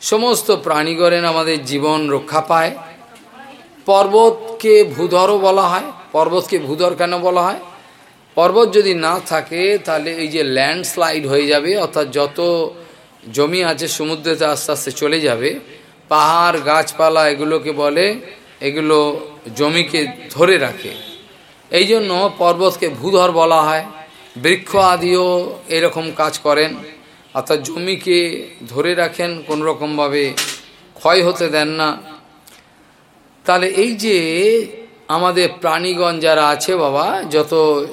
সমস্ত প্রাণীগণের আমাদের জীবন রক্ষা পায়। পর্বতকে ভূধরও বলা হয়। পর্বতকে ভূধর কেন বলা হয়? পর্বত যদি না থাকে, তাহলে এই যে ল্যান্ডস্লাইড হয়ে যাবে, অর্থাৎ যত জমি আছে সমুদ্রেতে আস্তে আস্তে চলে যাবে, পাহাড়, গাছপালা এগুলোকে বলে এগুলো জমিকে ধরে রাখে। এই জন্য পর্বতকে ভূধর বলা হয়। বৃক্ষ আদিও এরকম কাজ করেন। অর্থাৎ জমিকে ধরে রাখেন, কোনোরকমভাবে ক্ষয় হতে দেন না। তাহলে এই যে আমাদের প্রাণীগণ যারা আছে বাবা, যত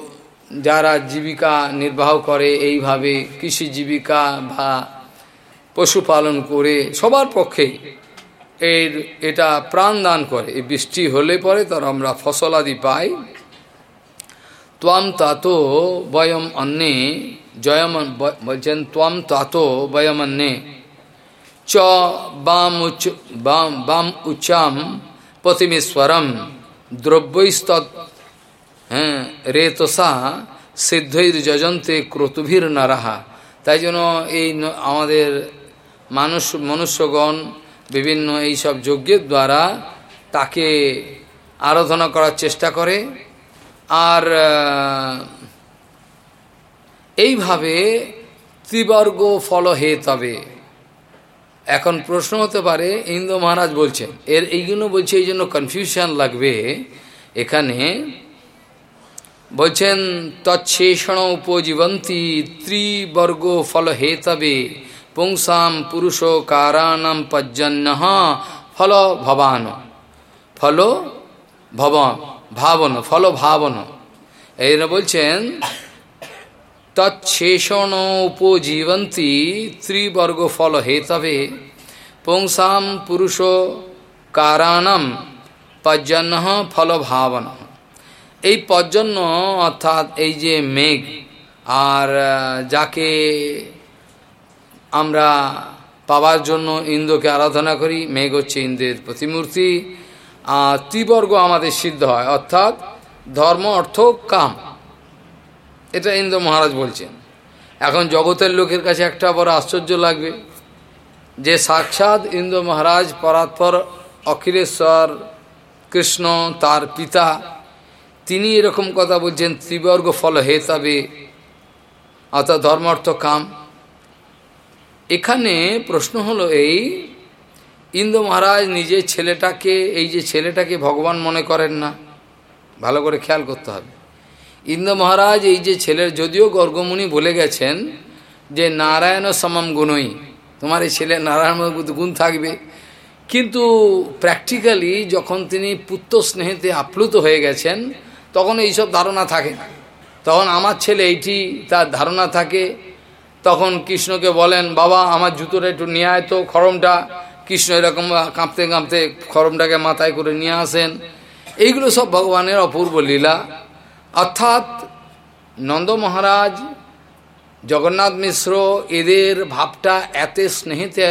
যারা জীবিকা নির্বাহ করে, এইভাবে কৃষি জীবিকা বা পশুপালন করে, সবার পক্ষে এর এটা প্রাণ দান করে। এই বৃষ্টি হলে পরে তার আমরা ফসলাদি পাই। ত্বাম তাত বয়ম অন্নে, জয়ম বলছেন ত্বাম তাত বয়ম অন্নে। চ বাম উচ্চ বাম বাম উচ্চাম প্রতিমেশ্বরম দ্রব্যৈস্ত হ্যাঁ রেতসা সিদ্ধৈর যজন্তে ক্রতুভীর নারাহা। তাই জন্য এই আমাদের মানুষ মনুষ্যগণ বিভিন্ন এইসব যজ্ঞের দ্বারা তাকে আরাধনা করার চেষ্টা করে। আর এইভাবে ত্রিবর্গ ফল হে তবে। এখন প্রশ্ন হতে পারে, ইন্দ্র মহারাজ বলছেন, এর এইগুলো বলছে এই জন্য কনফিউশন লাগবে। এখানে বলছেন তৎশেষণ উপজীবন্তী ত্রিবর্গ ফল হে তবে। পুংসাম পুরুষ কারাণম পর্জন্য ফল ভবান। ফল ভবন, ভাবন, ফল ভাবন। এরা বলছেন, তৎশেষণ উপজীবন্তী ত্রিবর্গ ফল হেতবে পুংসাম পুরুষ কারাণম পর্জন্য ফল ভাবন। এই পর্জন্য অর্থাৎ এই যে মেঘ, আর যাকে আমরা পাওয়ার জন্য ইন্দ্রকে আরাধনা করি, মেঘ হচ্ছে ইন্দ্রের প্রতিমূর্তি, আর ত্রিবর্গ আমাদের সিদ্ধ হয়, অর্থাৎ ধর্ম, অর্থ, কাম। এটা ইন্দ্র মহারাজ বলছেন। এখন জগতের লোকের কাছে একটা বড় আশ্চর্য লাগবে যে সাক্ষাৎ ইন্দ্র মহারাজ পরাৎপর অখিলেশ্বর কৃষ্ণ, তার পিতা, তিনি এরকম কথা বলছেন, ত্রিবর্গ ফল হেতাবে, অর্থাৎ ধর্ম, অর্থ, কাম। এখানে প্রশ্ন হলো এই ইন্দ্র মহারাজ নিজের ছেলেটাকে, এই যে ছেলেটাকে ভগবান মনে করেন না, ভালো করে খেয়াল করতে হবে। ইন্দ্র মহারাজ এই যে ছেলের যদিও গর্গমুনি বলে গেছেন যে নারায়ণ সমম গুণই, তোমার এই ছেলে নারায়ণ গুণ থাকবে। কিন্তু প্র্যাকটিক্যালি যখন তিনি পুত্র স্নেহেতে আপ্লুত হয়ে গেছেন, তখন এইসব ধারণা থাকে তখন আমার ছেলে এইটি, তার ধারণা থাকে তখন কৃষ্ণকে বলেন, বাবা, আমার জুতোটা একটু নিয়ে আয় তো খরমটা কৃষ্ণ এরকম কাঁপতে কাঁপতে খরমটাকে মাথায় করে নিয়ে আসেন। এইগুলো সব ভগবানের অপূর্ব লীলা। অর্থাৎ নন্দ মহারাজ, জগন্নাথ মিশ্র এদের ভাবটা এত স্নেহিতে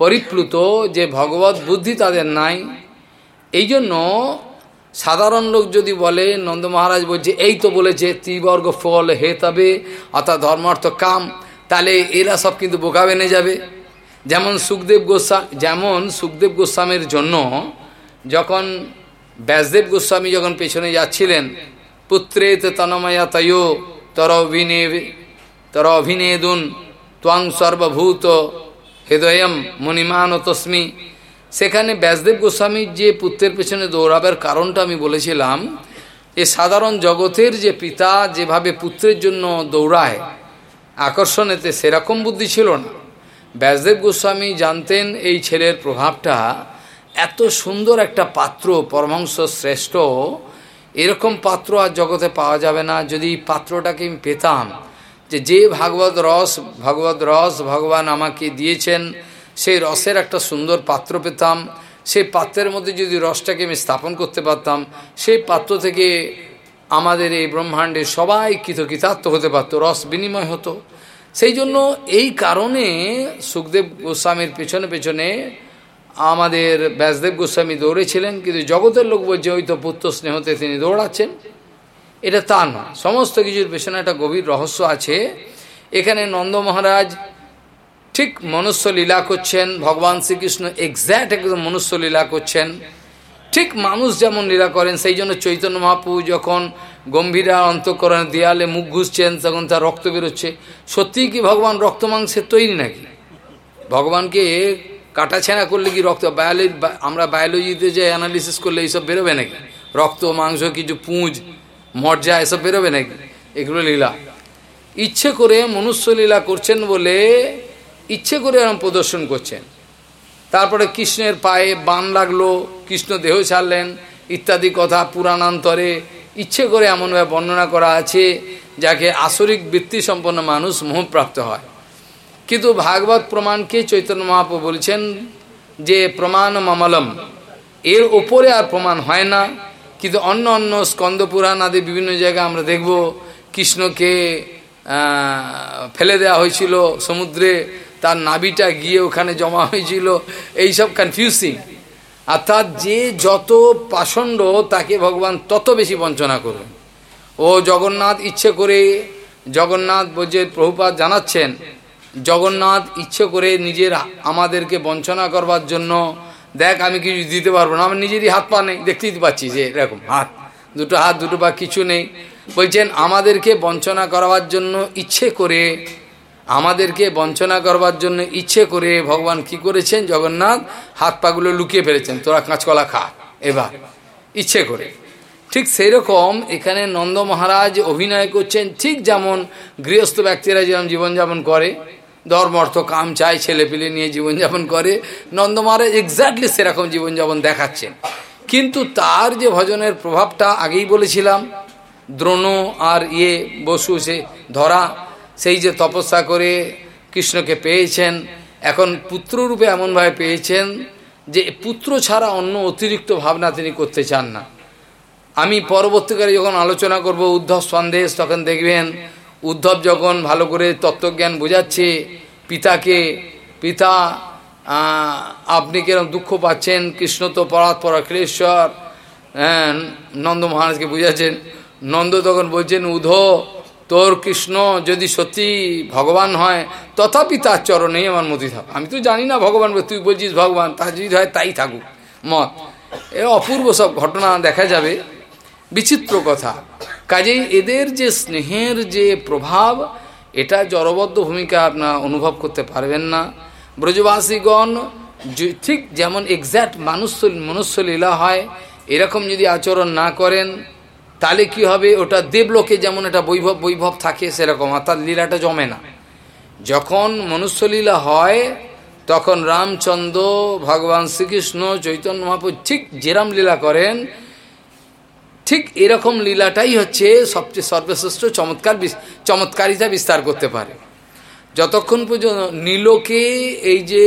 পরিপ্লুত যে ভগবত বুদ্ধি তাদের নাই। এই জন্য সাধারণ লোক যদি বলে, নন্দ মহারাজ বলছে, এই তো বলেছে, ত্রিবর্গ ফল হে তবে অর্থাৎ ধর্মার্থ কাম। তাহলে এরা সব কিন্তু বোকা বেনে যাবে। যেমন সুখদেব গোস্বা যেমন সুখদেব গোস্বামীর জন্য যখন ব্যাসদেব গোস্বামী যখন পেছনে যাচ্ছিলেন পুত্রে তনময়া তয়, তর অভিনে তর অভিনেদুন, ত্বং সর্বভূত হৃদয়ম মণিমান তস্মি সেখানে ব্যাসদেব গোস্বামীর যে পুত্রের পেছনে দৌড়াবার কারণটা আমি বলেছিলাম, এ সাধারণ জগতের যে পিতা যেভাবে পুত্রের জন্য দৌড়ায়, আকর্ষণেতে সেরকম বুদ্ধি ছিল না। ব্যাসদেব গোস্বামী জানতেন এই ছেলের প্রভাবটা এত সুন্দর একটা পাত্র পরমাংশ শ্রেষ্ঠ। এরকম পাত্র আর জগতে পাওয়া যাবে না। যদি পাত্রটাকে আমি পেতাম, যে যে ভাগবত রস, ভগবত রস ভগবান আমাকে দিয়েছেন সেই রসের একটা সুন্দর পাত্র পেতাম। সেই পাত্রের মধ্যে যদি রসটাকে আমি স্থাপন করতে পারতাম, সেই পাত্র থেকে আমাদের এই ব্রহ্মাণ্ডে সবাই কৃতকৃতার্থ হতে পারত, রস বিনিময় হতো। সেই জন্য এই কারণে সুখদেব গোস্বামীর পেছনে পেছনে আমাদের ব্যাসদেব গোস্বামী দৌড়েছিলেন, কিন্তু জগতের লোক বলছে, ওই তো পুত্র স্নেহতে তিনি দৌড়াচ্ছেন। এটা তা না সমস্ত কিছুর পেছনে একটা গভীর রহস্য আছে। এখানে নন্দ মহারাজ ঠিক মনুষ্য লীলা করছেন, ভগবান শ্রীকৃষ্ণ এক্স্যাক্ট একদম মনুষ্য লীলা করছেন। ঠিক মানুষ যেমন লীলা করেন, সেই জন্য চৈতন্য মহাপু যখন গম্ভীরা অন্তকরণ দেয়ালে মুখ ঘুষছেন, তখন তার রক্ত বেরোচ্ছে। সত্যিই কি ভগবান রক্ত মাংসের তৈরি নাকি? ভগবানকে কাটাছেঁড়া করলে কি রক্ত? বায়োলজি আমরা বায়োলজিতে যে অ্যানালিসিস করলে এইসব বেরোবে নাকি? রক্ত, মাংস, কিছু পুঁজ মর্যা এসব বেরোবে নাকি? এগুলো লীলা। ইচ্ছে করে মনুষ্য লীলা করছেন বলে ইচ্ছে করে এরম প্রদর্শন করছেন। তারপরে কৃষ্ণের পায়ে বান লাগল, কৃষ্ণ দেহ ছাড়লেন, ইত্যাদি কথা পুরাণান্তরে ইচ্ছে করে এমনভাবে বর্ণনা করা আছে, যাকে আসরিক বৃত্তি সম্পন্ন মানুষ মোহপ্রাপ্ত হয়। কিন্তু ভাগবত প্রমাণকে চৈতন্য মহাপ্রভু বলছেন যে প্রমাণ মামলম, এর ওপরে আর প্রমাণ হয় না। কিন্তু অন্য অন্য স্কন্দ পুরাণ আদি বিভিন্ন জায়গায় আমরা দেখব, কৃষ্ণকে ফেলে দেওয়া হয়েছিল সমুদ্রে তার নাবিটা গিয়ে ওখানে জমা হয়েছিল। এইসব কনফিউজিং অর্থাৎ যে যত পাষণ্ড, তাকে ভগবান তত বেশি বঞ্চনা করবেন ও জগন্নাথ ইচ্ছে করে, জগন্নাথ বলছে প্রভুপাত জানাচ্ছেন, জগন্নাথ ইচ্ছে করে নিজের আমাদেরকে বঞ্চনা করবার জন্য, দেখ আমি কিছু দিতে পারব না, আমার নিজেরই হাত পা নেই। দেখতেই পাচ্ছি যে এরকম হাত, দুটো হাত, দুটো পা, কিছু নেই। বলছেন, আমাদেরকে বঞ্চনা করবার জন্য ইচ্ছে করে আমাদেরকে বঞ্চনা করবার জন্য ইচ্ছে করে ভগবান কি করেছেন? জগন্নাথ হাত পাগুলো লুকিয়ে ফেলেছেন। তোরা কাঁচকলা খা। এবার ইচ্ছে করে। ঠিক সেই রকম এখানে নন্দ মহারাজ অভিনয় করছেন। ঠিক যেমন গৃহস্থ ব্যক্তিরা যেমন জীবনযাপন করে ধর্ম অর্থ কাম চায় ছেলে পেলে নিয়ে জীবনযাপন করে, নন্দ মহারাজ এক্স্যাক্টলি সেরকম জীবনযাপন দেখাচ্ছেন। কিন্তু তার যে ভজনের প্রভাবটা আগেই বলেছিলাম, দ্রোণ আর ইয়ে বসু সে ধরা সেই যে তপস্যা করে কৃষ্ণকে পেয়েছেন, এখন পুত্ররূপে এমনভাবে পেয়েছেন যে পুত্র ছাড়া অন্য অতিরিক্ত ভাবনা তিনি করতে চান না। আমি পরবর্তীকালে যখন আলোচনা করব, উদ্ধব সন্দেশ তখন দেখবেন, উদ্ধব যখন ভালো করে তত্ত্বজ্ঞান বোঝাচ্ছে, পিতাকে, পিতা আপনি কিরম দুঃখ পাচ্ছেন, কৃষ্ণ তো পরাৎপর ক্লেশ্বর হ্যাঁ নন্দ মহারাজকে বুঝাচ্ছেন, নন্দ তখন বলছেন উধ তোর কৃষ্ণ যদি সত্যি ভগবান হয়, তথাপি তার চরণেই আমার মতি থাক। আমি তো জানি না ভগবান, তুই বলছিস ভগবান তা যদি হয় তাই থাকুক, মত। এ অপূর্ব সব ঘটনা দেখা যাবে। বিচিত্র কথা। কাজেই এদের যে স্নেহের যে প্রভাব, এটা জড়বদ্ধ ভূমিকা আপনার অনুভব করতে পারবেন না। ব্রজবাসীগণ ঠিক যেমন এক্স্যাক্ট মানুষ মনুষ্য লীলা হয়, এরকম যদি আচরণ না করেন তাহলে কি হবে? ওটা দেবলোকে যেমন একটা বৈভব বৈভব থাকে সেরকম অর্থাৎ লীলাটা জমে না। যখন মনুষ্যলীলা হয়, তখন রামচন্দ্র, ভগবান শ্রীকৃষ্ণ, চৈতন্য মহাপুর ঠিক যেরাম লীলা করেন, ঠিক এরকম লীলাটাই হচ্ছে সবচেয়ে সর্বশ্রেষ্ঠ চমৎকার চমৎকারিতা বিস্তার করতে পারে। যতক্ষণ পর্যন্ত নীলকে এই যে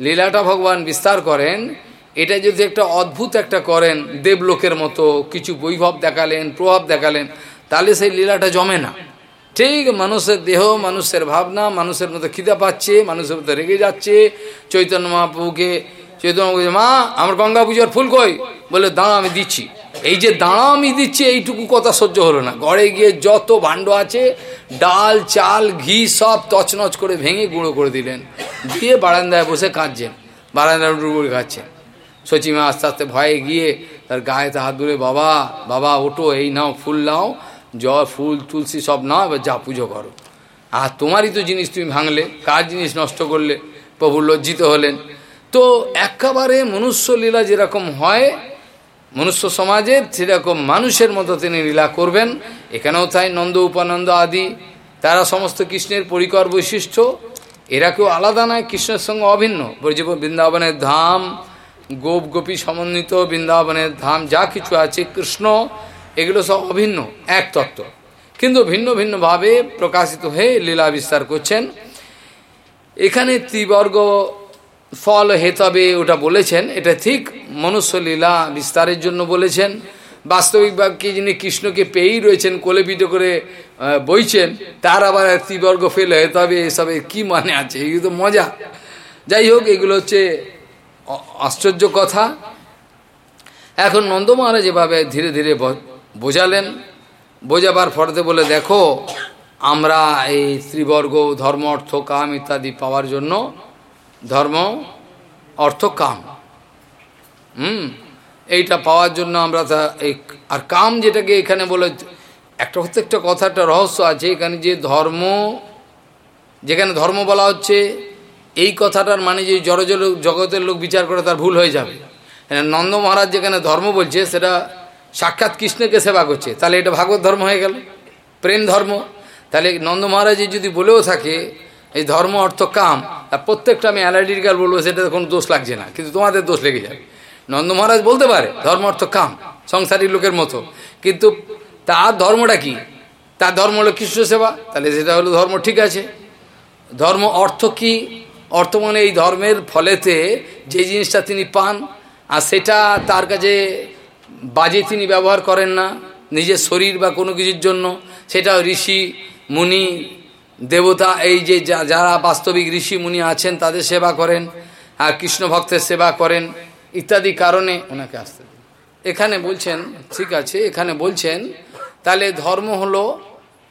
লীলাটা ভগবান বিস্তার করেন এটা যদি একটা অদ্ভুত একটা করেন, দেবলোকের মতো কিছু বৈভব দেখালেন, প্রভাব দেখালেন, তাহলে সেই লীলাটা জমে না। ঠিক মানুষের দেহ, মানুষের ভাবনা, মানুষের মতো খিদা পাচ্ছে, মানুষের মতো রেগে যাচ্ছে। চৈতন্য মহাপ্রভুকে, চৈতন্য মা, আমার গঙ্গা পুজোর ফুল কই? বলে, দাঁড়া, আমি দিচ্ছি। এই যে দাঁড়া, আমি দিচ্ছি, এইটুকু কথা সহ্য হলো না। ঘরে গিয়ে যত ভাণ্ড আছে, ডাল, চাল, ঘি সব তছনছ করে ভেঙে গুঁড়ো করে দিলেন। দিয়ে বারান্দায় বসে কাঁদছেন। বারান্দায় ডুবুর খাচ্ছেন। সচিমা আস্তে আস্তে ভয়ে গিয়ে তার গায়েতে হাত ধরে বাবা বাবা ওটো এই নাও, ফুল নাও, জল, ফুল, তুলসী, সব নাও, এবার যা পুজো করো। আর তোমারই তো জিনিস তুমি ভাঙলে, কার জিনিস নষ্ট করলে, প্রভু লজ্জিত হলেন। তো একেবারে মনুষ্য লীলা যেরকম হয়, মনুষ্য সমাজে সেরকম মানুষের মতো তিনি লীলা করবেন। এখানেও তাই নন্দ, উপানন্দ আদি, তারা সমস্ত কৃষ্ণের পরিকর বৈশিষ্ট্য। এরা কেউ আলাদা নয়, কৃষ্ণের সঙ্গে অভিন্ন। বৃন্দাবনের ধাম গোপ গোপী সমন্বিত বৃন্দাবনের ধাম যা কিছু আছে, কৃষ্ণ, এগুলো সব অভিন্ন, এক তত্ত্ব। কিন্তু ভিন্ন ভিন্নভাবে প্রকাশিত হয়ে লীলা বিস্তার করছেন। এখানে ত্রিবর্গ ফল হেতবে ওটা বলেছেন, এটা ঠিক মনুষ্য লীলা বিস্তারের জন্য বলেছেন। বাস্তবিকভাবে যিনি কৃষ্ণকে পেয়েই রয়েছেন, কোলে পিঠে করে বইছেন, তার আবার ত্রিবর্গ ফেল হতে হবে এসবে কি মানে আছে? এগুলো তো মজা। যাই হোক, এগুলো হচ্ছে আশ্চর্য কথা। এখন নন্দ মহারাজ এভাবে ধীরে ধীরে বোঝালেন, বোঝাবার ফরতে বলে, দেখো, আমরা এই ত্রিবর্গ, ধর্ম, অর্থ, কাম ইত্যাদি পাওয়ার জন্য ধর্ম, অর্থ, কাম, হুম, এইটা পাওয়ার জন্য আমরা তা এই আর কাম যেটাকে এখানে বলে, একটা প্রত্যেকটা কথা একটা রহস্য আছে, এখানে যে ধর্ম, যেখানে ধর্ম বলা হচ্ছে এই কথাটার মানে যে জড় জগতের লোক বিচার করে তার ভুল হয়ে যাবে। নন্দ মহারাজ যেখানে ধর্ম বলছে, সেটা সাক্ষাৎ কৃষ্ণকে সেবা করছে। তাহলে এটা ভাগবত ধর্ম হয়ে গেল, প্রেম ধর্ম। তাহলে নন্দ মহারাজের যদি বলেও থাকে, এই ধর্ম অর্থ কাম, আর প্রত্যেকটা আমি অ্যালার্জিক্যাল বলব, সেটা কোনো দোষ লাগছে না, কিন্তু তোমাদের দোষ লেগে যাবে। নন্দ মহারাজ বলতে পারে, ধর্ম অর্থ কাম, সংসারী লোকের মতো। কিন্তু তার ধর্মটা কি? তার ধর্ম হলো কৃষ্ণ সেবা, তাহলে সেটা হলো ধর্ম ঠিক আছে। ধর্ম অর্থ কি? অর্থ মানে এই ধর্মের ফলেতে যে জিনিসটা তিনি পান, আর সেটা তার কাছে বাজে তিনি ব্যবহার করেন না, নিজের শরীর বা কোনো কিছুর জন্য। সেটা ঋষি, মুনি, দেবতা, এই যে যারা বাস্তবিক ঋষি, মুনি আছেন, তাদের সেবা করেন, আর কৃষ্ণ ভক্তের সেবা করেন, ইত্যাদি কারণে ওনাকে আসতে এখানে বলছেন, ঠিক আছে, এখানে বলছেন, তাহলে ধর্ম হলো,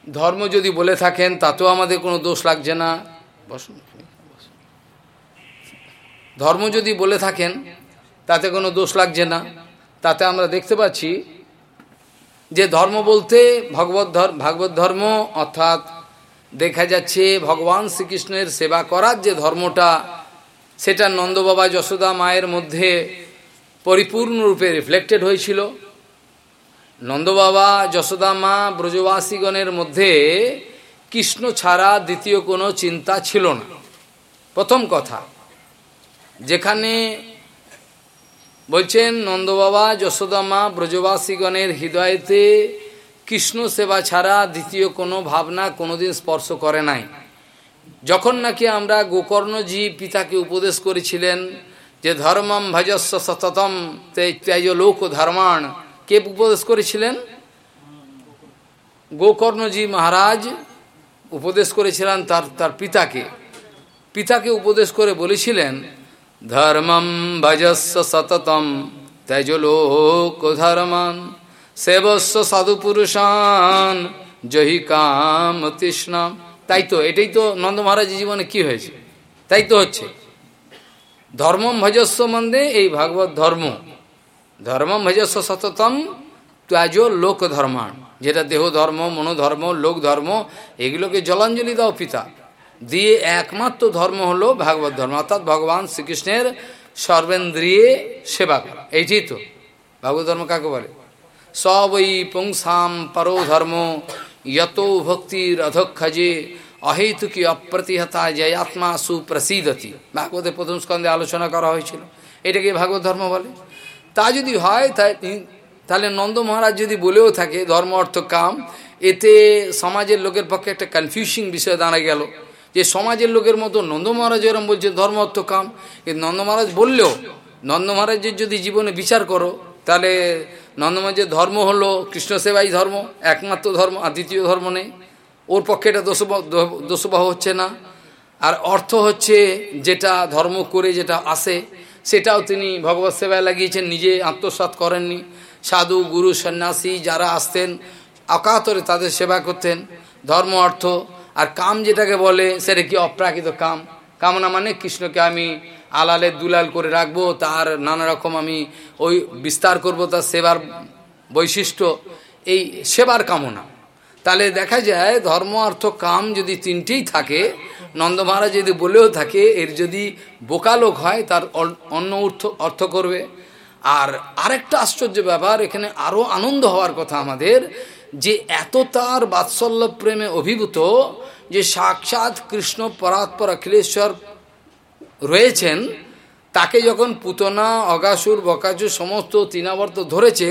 ধর্ম যদি বলে থাকেন, তাতেও আমাদের কোনো দোষ লাগছে না। বসুন। ধর্ম যদি বলে থাকেন, তাতে কোনো দোষ লাগছে না। তাতে আমরা দেখতে পাচ্ছি যে ধর্ম বলতে ভগবত ধর্ম ভাগবত ধর্ম অর্থাৎ দেখা যাচ্ছে ভগবান শ্রীকৃষ্ণের সেবা করার যে ধর্মটা, সেটা নন্দবাবা যশোদা মায়ের মধ্যে পরিপূর্ণরূপে রিফ্লেক্টেড হয়েছিল। নন্দবাবা যশোদা মা ব্রজবাসীগণের মধ্যে কৃষ্ণ ছাড়া দ্বিতীয় কোনো চিন্তা ছিল না। প্রথম কথা। যেখানে বলছেন নন্দবাবা যশোদামা ব্রজবাসীগণের হৃদয়তে কৃষ্ণ সেবা ছাড়া দ্বিতীয় কোনো ভাবনা কোনোদিন স্পর্শ করে নাই। যখন নাকি আমরা গোকর্ণজি পিতাকে উপদেশ করেছিলেন যে ধর্মম ভজস্ব সততম ত্যাজ লোক ধর্মাণ, কে উপদেশ করেছিলেন? গোকর্ণজি মহারাজ উপদেশ করেছিলেন তার তার পিতাকে। পিতাকে উপদেশ করে বলেছিলেন ধর্মম ভজস্ব সততম তেজলোক ধর্মান সেবস্ব সাধুপুরুষান, জহি কাম তৃষ্ণাম। তাই তো, এটাই তো নন্দ মহারাজের জীবনে কি হয়েছে? তাই তো হচ্ছে। ধর্মম ভজস্ব মন্দে এই ভাগবত ধর্ম। ধর্মম ভজস্ব সততম ত্যাজ লোক ধর্মান যেটা দেহ ধর্ম, মনোধর্ম, লোক ধর্ম, এগুলোকে জলাঞ্জলি দাও পিতা। দিয়ে একমাত্র ধর্ম হলো ভাগবত ধর্ম। অর্থাৎ ভগবান শ্রীকৃষ্ণের সর্বেন্দ্রিয়ে সেবা করা। এইটি তো। ভাগবত ধর্ম কাকে বলে? সবই পুংসাম পরো ধর্ম, যত ভক্তির অধক্ষজে অহেতুকি অপ্রতিহতা জয়াত্মা সুপ্রসিদতি। ভাগবতের প্রথম স্কন্ধে আলোচনা করা হয়েছিল। এটাকে ভাগবত ধর্ম বলে। তা যদি হয় তাহলে নন্দ মহারাজ যদি বলেও থাকে, ধর্ম অর্থ কাম, এতে সমাজের লোকের পক্ষে একটা কনফিউশিং বিষয় দাঁড়া গেল। যে সমাজের লোকের মতো নন্দ মহারাজ এরম বলছে, ধর্ম অর্থ কাম। কিন্তু নন্দ মহারাজ বললেও, নন্দ মহারাজের যদি জীবনে বিচার করো, তাহলে নন্দ মহারাজের ধর্ম হলো কৃষ্ণ সেবাই ধর্ম, একমাত্র ধর্ম, আর দ্বিতীয় ধর্ম নেই। ওর পক্ষে এটা দোষবাহ হচ্ছে না। আর অর্থ হচ্ছে যেটা ধর্ম করে যেটা আসে, সেটাও তিনি ভগবত সেবায় লাগিয়েছেন, নিজে আত্মসাত করেননি। সাধু, গুরু, সন্ন্যাসী যারা আসতেন, অকাতরে তাদের সেবা করতেন। ধর্ম, অর্থ আর কাম যেটাকে বলে, সেটা কি অপ্রাকৃত কাম? কামনা মানে কৃষ্ণকে আমি আলালে দুলাল করে রাখব, তার নানা রকম আমি ওই বিস্তার করব, তার সেবার বৈশিষ্ট্য, এই সেবার কামনা। তাহলে দেখা যায়, ধর্ম, অর্থ, কাম যদি তিনটেই থাকে, নন্দ মহারাজ যদি বলেও থাকে, এর যদি বোকা লোক হয়, তার অন্য অর্থ অর্থ করবে। আর আরেকটা আশ্চর্য ব্যাপার, এখানে আরও আনন্দ হওয়ার কথা আমাদের যে এত তার বাৎসল্য প্রেমে অভিভূত যে সাক্ষাৎ কৃষ্ণ পরাৎপর অখিলেশ্বর রয়েছেন, তাকে যখন পুতনা, অগাসুর, বকাসুর সমস্ত তৃণাবর্ত ধরেছে,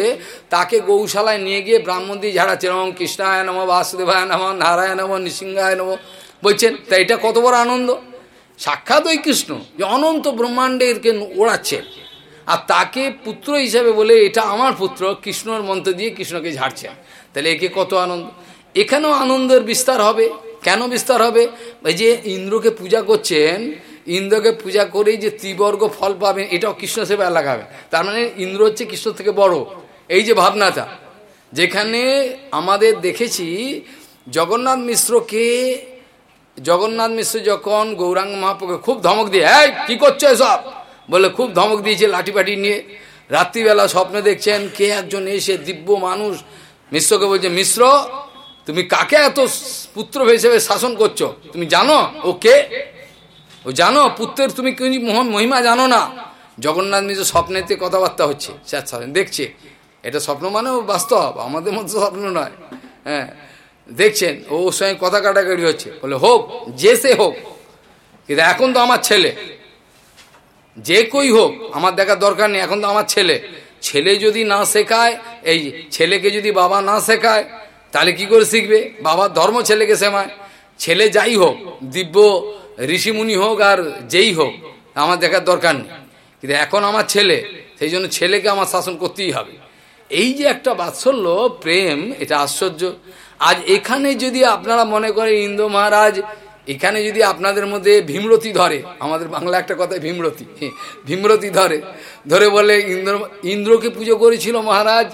তাকে গৌশালায় নিয়ে গিয়ে ব্রাহ্মণ দিয়ে ঝাড়াচ্ছে নম কৃষ্ণায় নম, বাসুদেবায় নম নারায়ণ নম, নৃসিংহায় নম বলছেন, তা এটা কত বড় আনন্দ? সাক্ষাৎ ওই কৃষ্ণ, যে অনন্ত ব্রহ্মাণ্ডে এরকে ওড়াচ্ছে। আর তাকে পুত্র হিসাবে বলে এটা আমার পুত্র, কৃষ্ণর মন্ত্র দিয়ে কৃষ্ণকে ঝাড়ছে। তাহলে একে কত আনন্দ? এখানেও আনন্দের বিস্তার হবে। কেন বিস্তার হবে? ওই যে ইন্দ্রকে পূজা করছেন, ইন্দ্রকে পূজা করেই যে ত্রিবর্গ ফল পাবেন, এটাও কৃষ্ণ সেবা লাগাবে। তার মানে ইন্দ্র হচ্ছে কৃষ্ণ থেকে বড়। এই যে ভাবনাটা, যেখানে আমাদের দেখেছি জগন্নাথ মিশ্রকে, জগন্নাথ মিশ্র যখন গৌরাঙ্গ মহাপ্রকে খুব ধমক দিয়ে, এই, কি করছ এসব? বলে খুব ধমক দিয়েছে লাঠি পাটি নিয়ে। রাত্রিবেলা স্বপ্নে দেখছেন কে একজন এসে দিব্য মানুষ মিশ্রকে বলছে, মিশ্র, তুমি কাকে এত পুত্র হিসেবে শাসন করছ? তুমি জানো ও কে? ও জানো, পুত্রের তুমি মহিমা জানো না? জগন্নাথ মিশ্র স্বপ্নেতে কথাবার্তা হচ্ছে, স্যার দেখছে। এটা স্বপ্ন মানেও বাস্তব, আমাদের মধ্যে স্বপ্ন নয়। হ্যাঁ দেখছেন, ও ওর সঙ্গে কথা কাটাকাটি হচ্ছে। বলে, হোক, যে সে হোক, কিন্তু এখন তো আমার ছেলে। যে কই হোক, আমার দেখার দরকার নেই, এখন তো আমার ছেলে। ছেলে যদি না শেখায়, এই ছেলেকে যদি বাবা না শেখায়, তাহলে কি করে শিখবে? বাবার ধর্ম ছেলেকে শেখায়। ছেলে যাই হোক, দিব্য ঋষিমুনি হোক আর যেই হোক, আমার দেখার দরকার নেই। কিন্তু এখন আমার ছেলে, সেই জন্য ছেলেকে আমার শাসন করতেই হবে। এই যে একটা বাৎসল্য প্রেম, এটা আশ্চর্য। আজ এখানে যদি আপনারা মনে করেন, ইন্দ্র মহারাজ এখানে যদি আপনাদের মধ্যে ভীমরতি ধরে, আমাদের বাংলা একটা কথা ভীমরতি ভীমরতি ধরে ধরে বলে ইন্দ্র, ইন্দ্রকে পুজো করেছিল মহারাজ,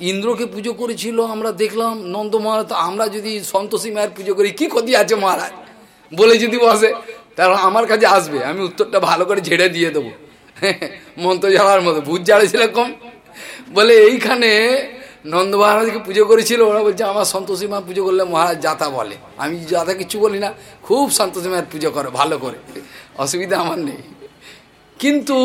ইন্দ্রকে পুজো করেছিল, আমরা দেখলাম নন্দ মহারাজ আমরা যদি সন্তোষী মায়ের পুজো করি, কি ক্ষতি আছে মহারাজ? বলে যদি বসে, তাহলে আমার কাছে আসবে, আমি উত্তরটা ভালো করে ঝেড়ে দিয়ে দেবো। মন্ত্র জ্বালার মতো, ভূত ঝাড়েছিল কম বলে এইখানে নন্দ মহারাজকে পুজো করেছিল, ওরা বলছে, আমার সন্তোষী মা পুজো করলে মহারাজ যাতা বলে। আমি যাতা কিছু বলি না, খুব সন্তোষী মায়ের পুজো করে, ভালো করে। অসুবিধা আমার নেই। কিন্তু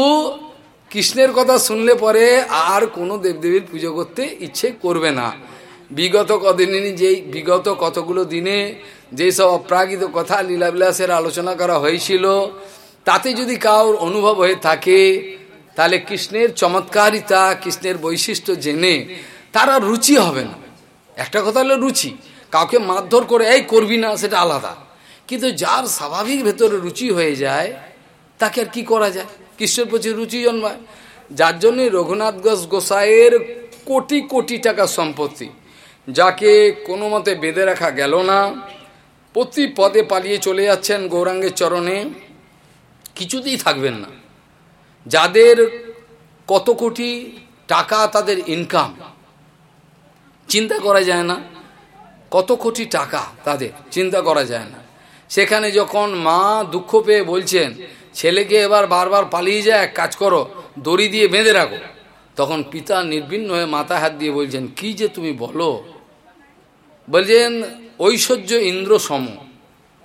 কৃষ্ণের কথা শুনলে পরে আর কোনো দেবদেবীর পুজো করতে ইচ্ছে করবে না। বিগত কদিনই যেই, বিগত কতগুলো দিনে যেসব অপ্রাকৃত কথা, লীলাবিলাসের আলোচনা করা হয়েছিল, তাতে যদি কাউর অনুভব হয়ে থাকে, তাহলে কৃষ্ণের চমৎকারিতা, কৃষ্ণের বৈশিষ্ট্য জেনে তার আর রুচি হবে না। একটা কথা হলো রুচি। কাউকে মারধর করে এই করবি না, সেটা আলাদা। কিন্তু যার স্বাভাবিক ভেতরে রুচি হয়ে যায়, তাকে আর কি করা যায়? কৃষ্ণের প্রতি রুচি জন্মায়? যার জন্যে রঘুনাথ ঘোষ গোসাইয়ের কোটি কোটি টাকা সম্পত্তি, যাকে কোনো মতে বেঁধে রাখা গেল না, প্রতি পদে পালিয়ে চলে যাচ্ছেন গৌরাঙ্গের চরণে, কিছুতেই থাকবেন না। যাদের কত কোটি টাকা তাদের ইনকাম চিন্তা করা যায় না। কত কোটি টাকা তাদের, চিন্তা করা যায় না। সেখানে যখন মা দুঃখ পেয়ে বলছেন, ছেলেকে এবার বারবার পালিয়ে যায় এক কাজ করো, দড়ি দিয়ে বেঁধে রাখো। তখন পিতা নির্বিন্ন হয়ে মাথা হাত দিয়ে বলছেন, কি যে তুমি বলো? বলছেন, ঐশ্বর্য ইন্দ্র সম।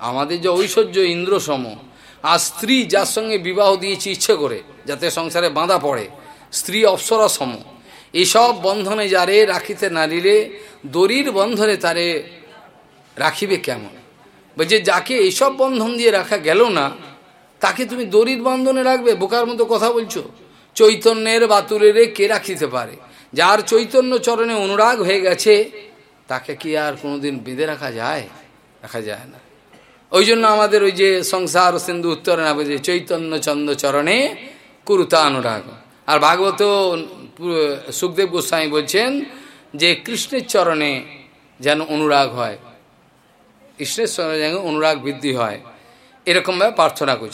আমাদের যে ঐশ্বর্য ইন্দ্র সম, আর স্ত্রী যার সঙ্গে বিবাহ দিয়েছি ইচ্ছে করে, যাতে সংসারে বাঁধা পড়ে, স্ত্রী অপ্সরা সম। এসব বন্ধনে যারে রাখিতে নারিলে দড়ির বন্ধনে তারে রাখিবে কেমন? বলছে যাকে এইসব বন্ধন দিয়ে রাখা গেল না, তাকে তুমি দড়ির বন্ধনে রাখবে? বোকার মতো কথা বলছো? চৈতন্যের বাতুলের কে রাখিতে পারে? যার চৈতন্য চরণে অনুরাগ হয়ে গেছে, তাকে কি আর কোনোদিন বেঁধে রাখা যায়? রাখা যায় না। ওই জন্য আমাদের ওই যে সংসার সিন্ধু উত্তরে না বলছে চৈতন্য চন্দ্র চরণে কুরুতা অনুরাগ আর ভাগবত সুখদেব গোস্বামী বলছেন যে কৃষ্ণের চরণে যেন অনুরাগ হয়। কৃষ্ণের চরণে যেন অনুরাগ বৃদ্ধি হয়। এরকমভাবে প্রার্থনা করছে।